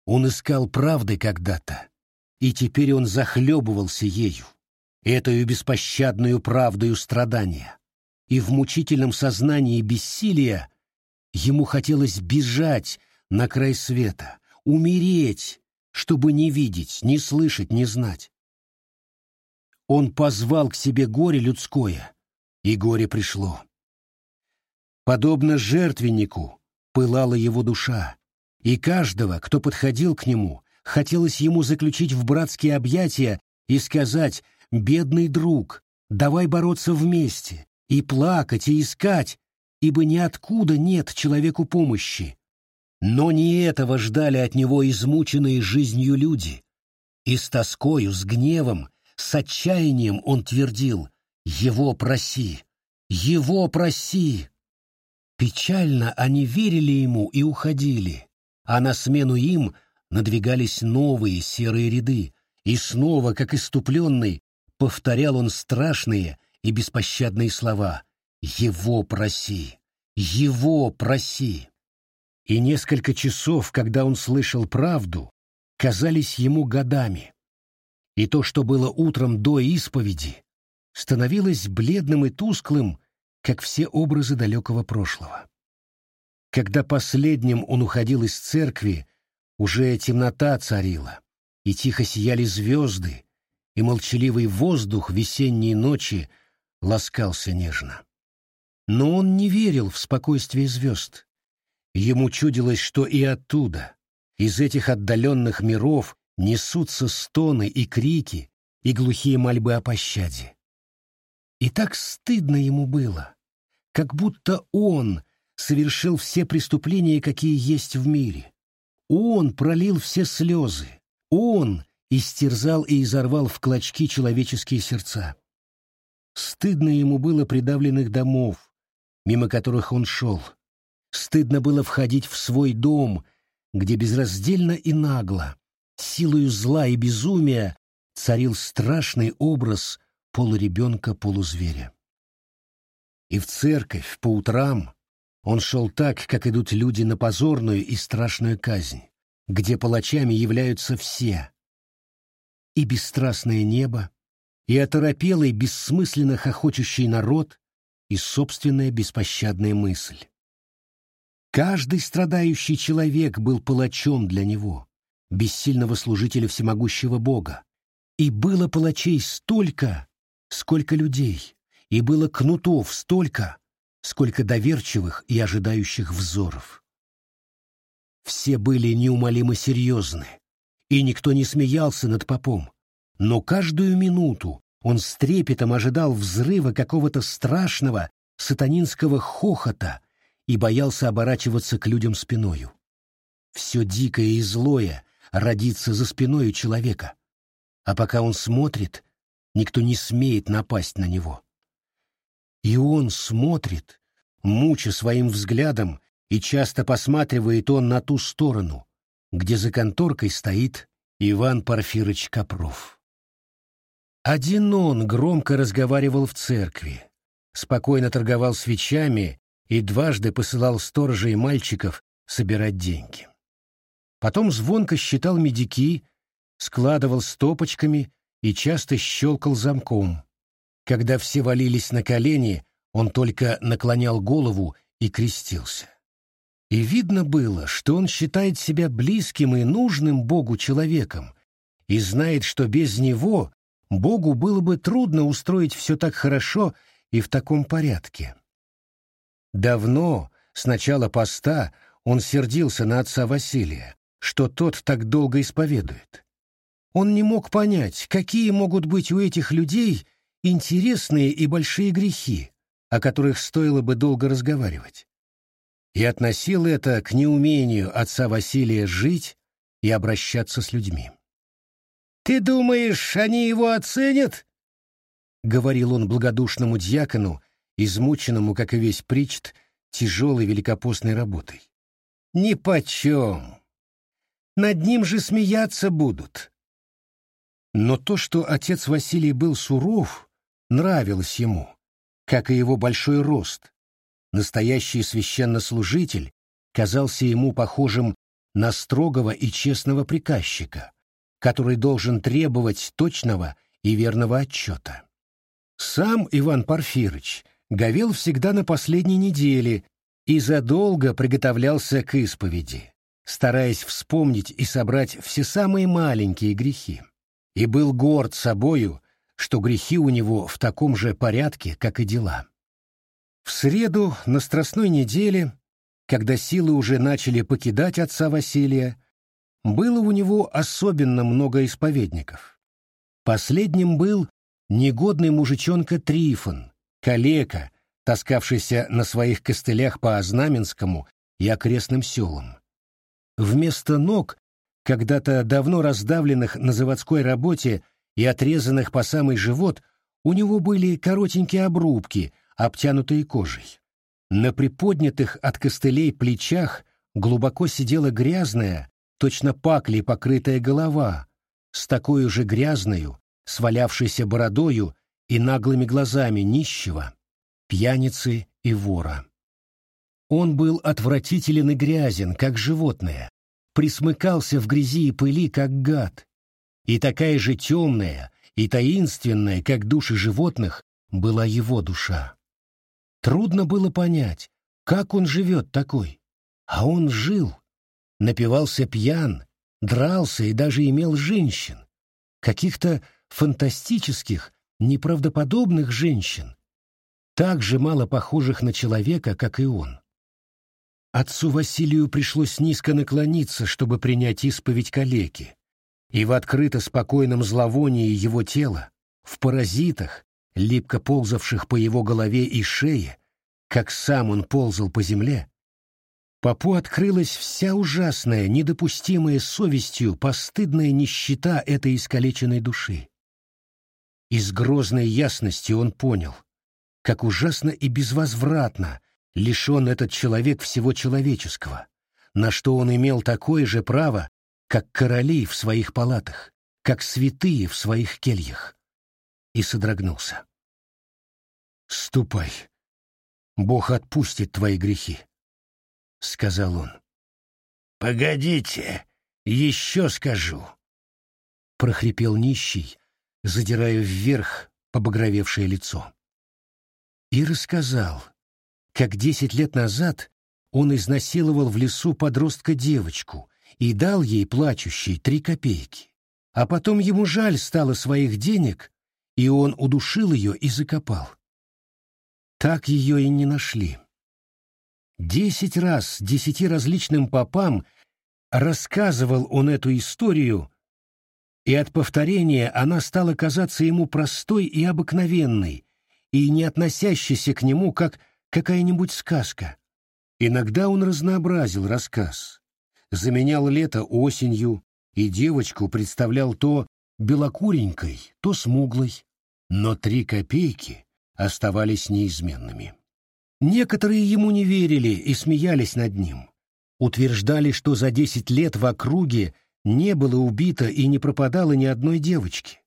Он искал правды когда-то, и теперь он захлебывался ею, этою беспощадную правдою страдания, и в мучительном сознании бессилия ему хотелось бежать на край света, умереть, чтобы не видеть, не слышать, не знать. Он позвал к себе горе людское, и горе пришло. Подобно жертвеннику пылала его душа, и каждого, кто подходил к нему, хотелось ему заключить в братские объятия и сказать «Бедный друг, давай бороться вместе, и плакать, и искать, ибо ниоткуда нет человеку помощи». Но не этого ждали от него измученные жизнью люди. И с тоскою, с гневом, с отчаянием он твердил «Его проси! Его проси!» Печально они верили ему и уходили, а на смену им надвигались новые серые ряды, и снова, как иступленный, повторял он страшные и беспощадные слова «Его проси! Его проси!» И несколько часов, когда он слышал правду, казались ему годами. И то, что было утром до исповеди, становилось бледным и тусклым, как все образы далекого прошлого. Когда последним он уходил из церкви, уже темнота царила, и тихо сияли звезды, и молчаливый воздух весенней ночи ласкался нежно. Но он не верил в спокойствие звезд. Ему чудилось, что и оттуда, из этих отдаленных миров, несутся стоны и крики, и глухие мольбы о пощаде. И так стыдно ему было, как будто он совершил все преступления, какие есть в мире. Он пролил все слезы, он истерзал и изорвал в клочки человеческие сердца. Стыдно ему было придавленных домов, мимо которых он шел. Стыдно было входить в свой дом, где безраздельно и нагло, силою зла и безумия, царил страшный образ полуребенка-полузверя. И в церковь по утрам он шел так, как идут люди на позорную и страшную казнь, где палачами являются все. И бесстрастное небо, и оторопелый, бессмысленно хохочущий народ, и собственная беспощадная мысль. Каждый страдающий человек был палачом для него, бессильного служителя всемогущего Бога. И было палачей столько, сколько людей, и было кнутов столько, сколько доверчивых и ожидающих взоров. Все были неумолимо серьезны, и никто не смеялся над попом, но каждую минуту он с трепетом ожидал взрыва какого-то страшного сатанинского хохота и боялся оборачиваться к людям спиною. Все дикое и злое родится за спиною человека, а пока он смотрит, никто не смеет напасть на него. И он смотрит, муча своим взглядом, и часто посматривает он на ту сторону, где за конторкой стоит Иван Порфирыч Копров. Один он громко разговаривал в церкви, спокойно торговал свечами и дважды посылал сторожей мальчиков собирать деньги. Потом звонко считал медики, складывал стопочками и часто щелкал замком. Когда все валились на колени, он только наклонял голову и крестился. И видно было, что он считает себя близким и нужным Богу человеком, и знает, что без него Богу было бы трудно устроить все так хорошо и в таком порядке. Давно, с начала поста, он сердился на отца Василия, что тот так долго исповедует. Он не мог понять, какие могут быть у этих людей интересные и большие грехи, о которых стоило бы долго разговаривать. И относил это к неумению отца Василия жить и обращаться с людьми. «Ты думаешь, они его оценят?» — говорил он благодушному дьякону, измученному, как и весь причт, тяжелой великопостной работой. «Нипочем! Над ним же смеяться будут!» Но то, что отец Василий был суров, нравилось ему, как и его большой рост. Настоящий священнослужитель казался ему похожим на строгого и честного приказчика, который должен требовать точного и верного отчета. Сам Иван Порфирыч говел всегда на последней неделе и задолго приготовлялся к исповеди, стараясь вспомнить и собрать все самые маленькие грехи. И был горд собою, что грехи у него в таком же порядке, как и дела. В среду на Страстной неделе, когда силы уже начали покидать отца Василия, было у него особенно много исповедников. Последним был негодный мужичонка Трифон, калека, таскавшийся на своих костылях по Ознаменскому и окрестным селам. Вместо ног, когда-то давно раздавленных на заводской работе и отрезанных по самый живот, у него были коротенькие обрубки, обтянутые кожей. На приподнятых от костылей плечах глубоко сидела грязная, точно паклей покрытая голова, с такой же грязною, свалявшейся бородою и наглыми глазами нищего, пьяницы и вора. Он был отвратителен и грязен, как животное, присмыкался в грязи и пыли, как гад, и такая же темная и таинственная, как души животных, была его душа. Трудно было понять, как он живет такой, а он жил, напивался пьян, дрался и даже имел женщин, каких-то фантастических, неправдоподобных женщин, так же мало похожих на человека, как и он. Отцу Василию пришлось низко наклониться, чтобы принять исповедь калеки, и в открыто спокойном зловонии его тела, в паразитах, липко ползавших по его голове и шее, как сам он ползал по земле, Попу открылась вся ужасная, недопустимая совестью постыдная нищета этой искалеченной души. И с грозной ясностью он понял, как ужасно и безвозвратно лишен этот человек всего человеческого, на что он имел такое же право, как короли в своих палатах, как святые в своих кельях. И содрогнулся. «Ступай, Бог отпустит твои грехи», — сказал он. «Погодите, еще скажу», — прохрипел нищий, задирая вверх побагровевшее лицо. И рассказал, как десять лет назад он изнасиловал в лесу подростка-девочку и дал ей плачущей три копейки. А потом ему жаль стало своих денег, и он удушил ее и закопал. Так ее и не нашли. Десять раз десяти различным попам рассказывал он эту историю, и от повторения она стала казаться ему простой и обыкновенной, и не относящейся к нему как какая-нибудь сказка. Иногда он разнообразил рассказ, заменял лето осенью, и девочку представлял то белокуренькой, то смуглой, но три копейки оставались неизменными. Некоторые ему не верили и смеялись над ним. Утверждали, что за десять лет в округе не было убито и не пропадало ни одной девочки.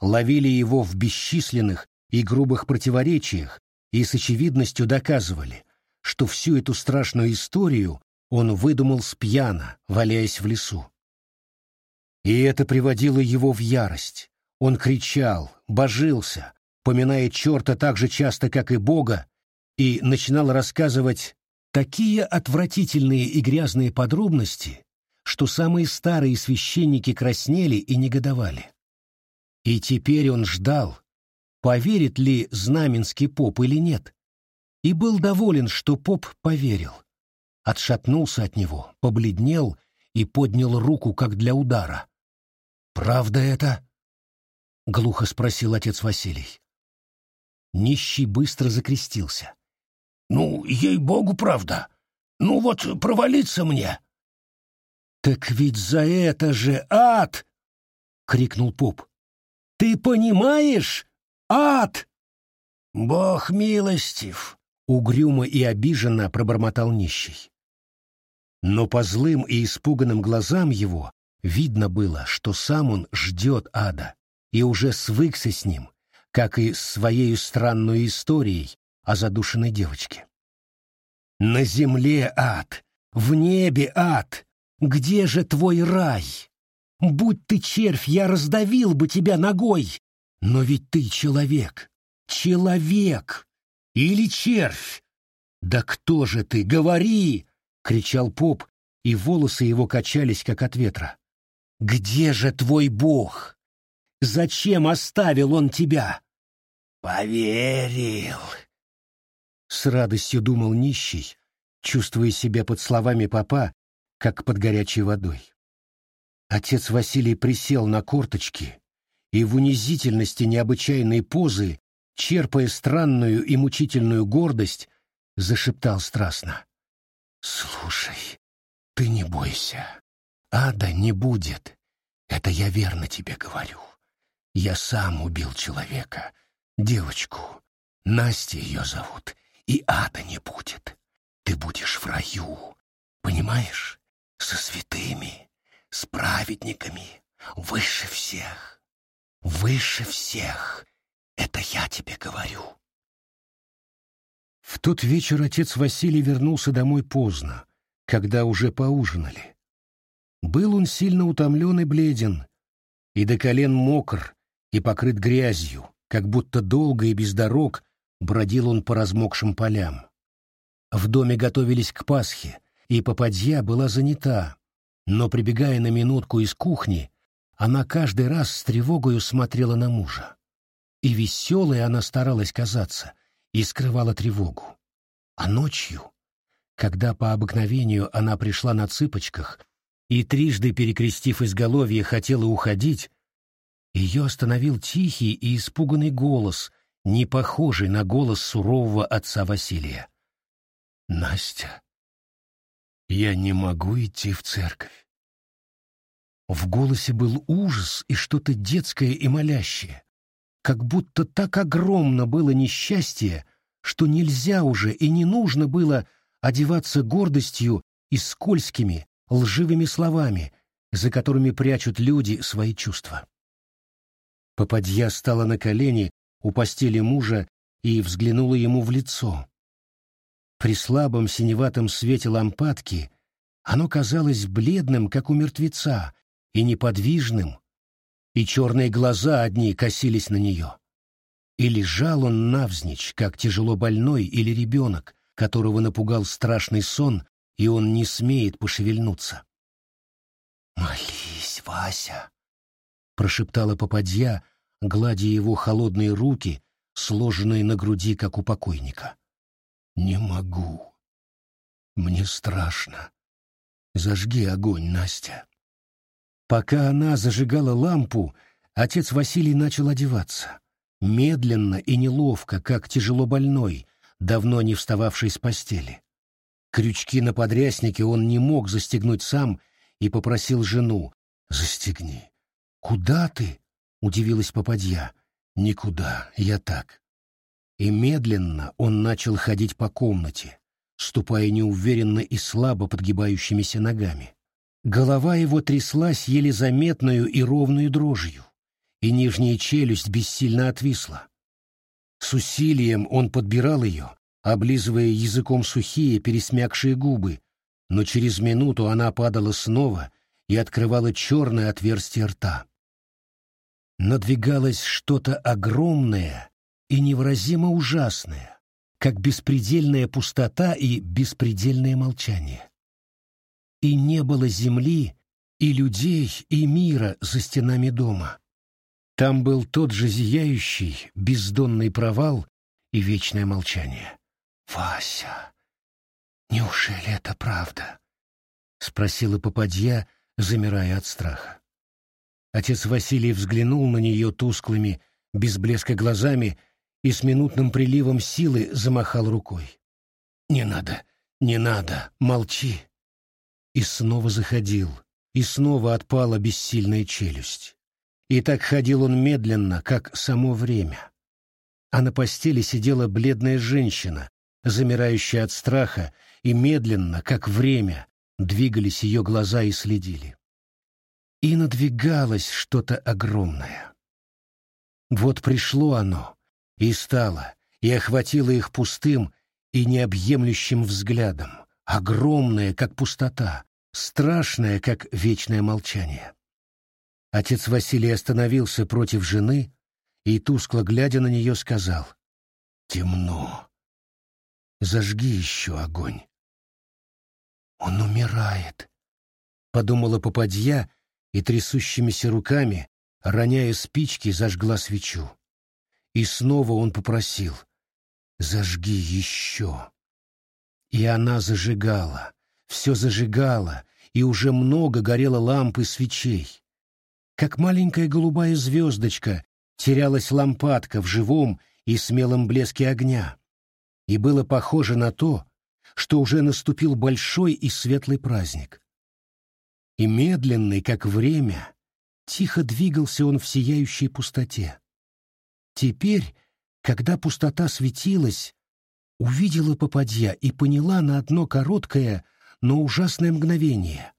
Ловили его в бесчисленных и грубых противоречиях и с очевидностью доказывали, что всю эту страшную историю он выдумал с пьяна, валяясь в лесу. И это приводило его в ярость. Он кричал, божился, поминая черта так же часто, как и Бога, и начинал рассказывать такие отвратительные и грязные подробности, что самые старые священники краснели и негодовали. И теперь он ждал, поверит ли знаменский поп или нет, и был доволен, что поп поверил. Отшатнулся от него, побледнел и поднял руку, как для удара. «Правда это?» — глухо спросил отец Василий. Нищий быстро закрестился. «Ну, ей-богу, правда. Ну вот провалиться мне!» «Так ведь за это же ад!» — крикнул поп. «Ты понимаешь? Ад!» «Бог милостив!» — угрюмо и обиженно пробормотал нищий. Но по злым и испуганным глазам его видно было, что сам он ждет ада и уже свыкся с ним, как и своей странной историей о задушенной девочке. «На земле ад! В небе ад! Где же твой рай? Будь ты червь, я раздавил бы тебя ногой! Но ведь ты человек! Человек! Или червь! Да кто же ты? Говори!» — кричал поп, и волосы его качались, как от ветра. «Где же твой бог? Зачем оставил он тебя?» «Поверил!» С радостью думал нищий, чувствуя себя под словами папа, как под горячей водой. Отец Василий присел на корточки и в унизительности необычайной позы, черпая странную и мучительную гордость, зашептал страстно. «Слушай, ты не бойся. Ада не будет. Это я верно тебе говорю. Я сам убил человека, девочку. Настя ее зовут, и ада не будет. Ты будешь в раю, понимаешь? Со святыми, с праведниками, выше всех. Выше всех. Это я тебе говорю. В тот вечер отец Василий вернулся домой поздно, когда уже поужинали. Был он сильно утомлен и бледен, и до колен мокр, и покрыт грязью, как будто долго и без дорог бродил он по размокшим полям. В доме готовились к Пасхе, и попадья была занята, но, прибегая на минутку из кухни, она каждый раз с тревогою смотрела на мужа. И веселой она старалась казаться, и скрывала тревогу. А ночью, когда по обыкновению она пришла на цыпочках и, трижды перекрестив изголовье, хотела уходить, ее остановил тихий и испуганный голос, не похожий на голос сурового отца Василия. «Настя, я не могу идти в церковь». В голосе был ужас и что-то детское и молящее, как будто так огромно было несчастье, что нельзя уже и не нужно было одеваться гордостью и скользкими, лживыми словами, за которыми прячут люди свои чувства. Попадья стала на колени у постели мужа и взглянула ему в лицо. При слабом синеватом свете лампадки оно казалось бледным, как у мертвеца, и неподвижным, и черные глаза одни косились на нее. И лежал он навзничь, как тяжело больной или ребенок, которого напугал страшный сон и он не смеет пошевельнуться. «Молись, Вася!» — прошептала попадья, гладя его холодные руки, сложенные на груди, как у покойника. «Не могу. Мне страшно. Зажги огонь, Настя». Пока она зажигала лампу, отец Василий начал одеваться. Медленно и неловко, как тяжело больной, давно не встававший с постели. Крючки на подряснике он не мог застегнуть сам и попросил жену «Застегни». «Куда ты?» — удивилась попадья. «Никуда, я так». И медленно он начал ходить по комнате, ступая неуверенно и слабо подгибающимися ногами. Голова его тряслась еле заметную и ровную дрожью, и нижняя челюсть бессильно отвисла. С усилием он подбирал ее, облизывая языком сухие, пересмякшие губы, но через минуту она падала снова и открывала черное отверстие рта. Надвигалось что-то огромное и невыразимо ужасное, как беспредельная пустота и беспредельное молчание. И не было земли, и людей, и мира за стенами дома. Там был тот же зияющий, бездонный провал и вечное молчание. «Вася, неужели это правда?» — спросила попадья, замирая от страха. Отец Василий взглянул на нее тусклыми, без блеска глазами и с минутным приливом силы замахал рукой. «Не надо, не надо, молчи!» И снова заходил, и снова отпала бессильная челюсть. И так ходил он медленно, как само время. А на постели сидела бледная женщина, замирающая от страха, и медленно, как время, двигались ее глаза и следили. И надвигалось что-то огромное. Вот пришло оно, и стало, и охватило их пустым и необъемлющим взглядом, огромное, как пустота, страшное, как вечное молчание. Отец Василий остановился против жены и, тускло глядя на нее, сказал «Темно. Зажги еще огонь». «Он умирает», — подумала попадья и трясущимися руками, роняя спички, зажгла свечу. И снова он попросил «Зажги еще». И она зажигала, все зажигала, и уже много горело лампы свечей. Как маленькая голубая звездочка терялась лампадка в живом и смелом блеске огня. И было похоже на то, что уже наступил большой и светлый праздник. И медленный, как время, тихо двигался он в сияющей пустоте. Теперь, когда пустота светилась, увидела попадья и поняла на одно короткое, но ужасное мгновение,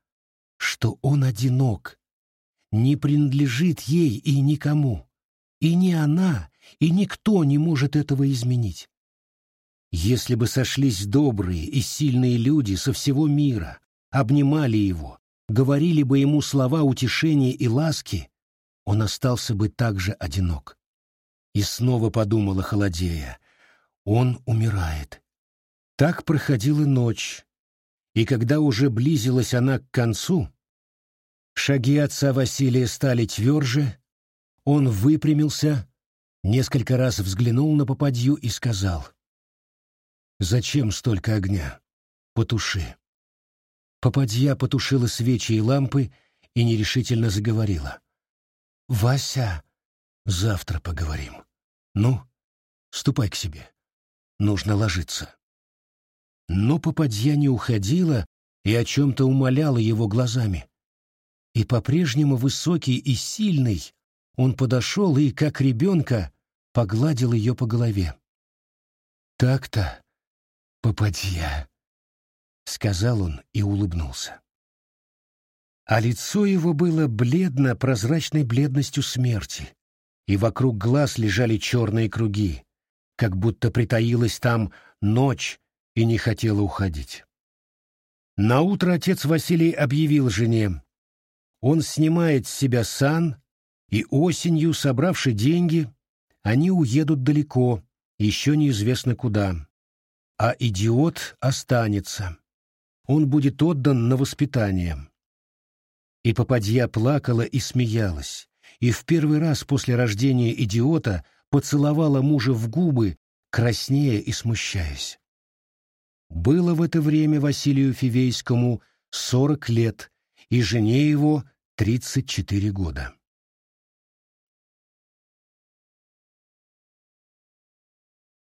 что он одинок, не принадлежит ей и никому. И ни она, и никто не может этого изменить. Если бы сошлись добрые и сильные люди со всего мира, обнимали его, говорили бы ему слова утешения и ласки, он остался бы также одинок. И снова подумала холодея, он умирает. Так проходила ночь, и когда уже близилась она к концу, Шаги отца Василия стали тверже, он выпрямился, несколько раз взглянул на попадью и сказал, «Зачем столько огня? Потуши». Попадья потушила свечи и лампы и нерешительно заговорила. «Вася, завтра поговорим. Ну, ступай к себе. Нужно ложиться». Но попадья не уходила и о чем-то умоляла его глазами. И по-прежнему высокий и сильный, он подошел и, как ребенка, погладил ее по голове. «Так-то, попадья», — сказал он и улыбнулся. А лицо его было бледно прозрачной бледностью смерти, и вокруг глаз лежали черные круги, как будто притаилась там ночь и не хотела уходить. Наутро отец Василий объявил жене, он снимает с себя сан, и осенью, собравши деньги, они уедут далеко, еще неизвестно куда. А идиот останется. Он будет отдан на воспитание. И попадья плакала и смеялась, и в первый раз после рождения идиота поцеловала мужа в губы, краснея и смущаясь. Было в это время Василию Фивейскому сорок лет, и жене его 34 года.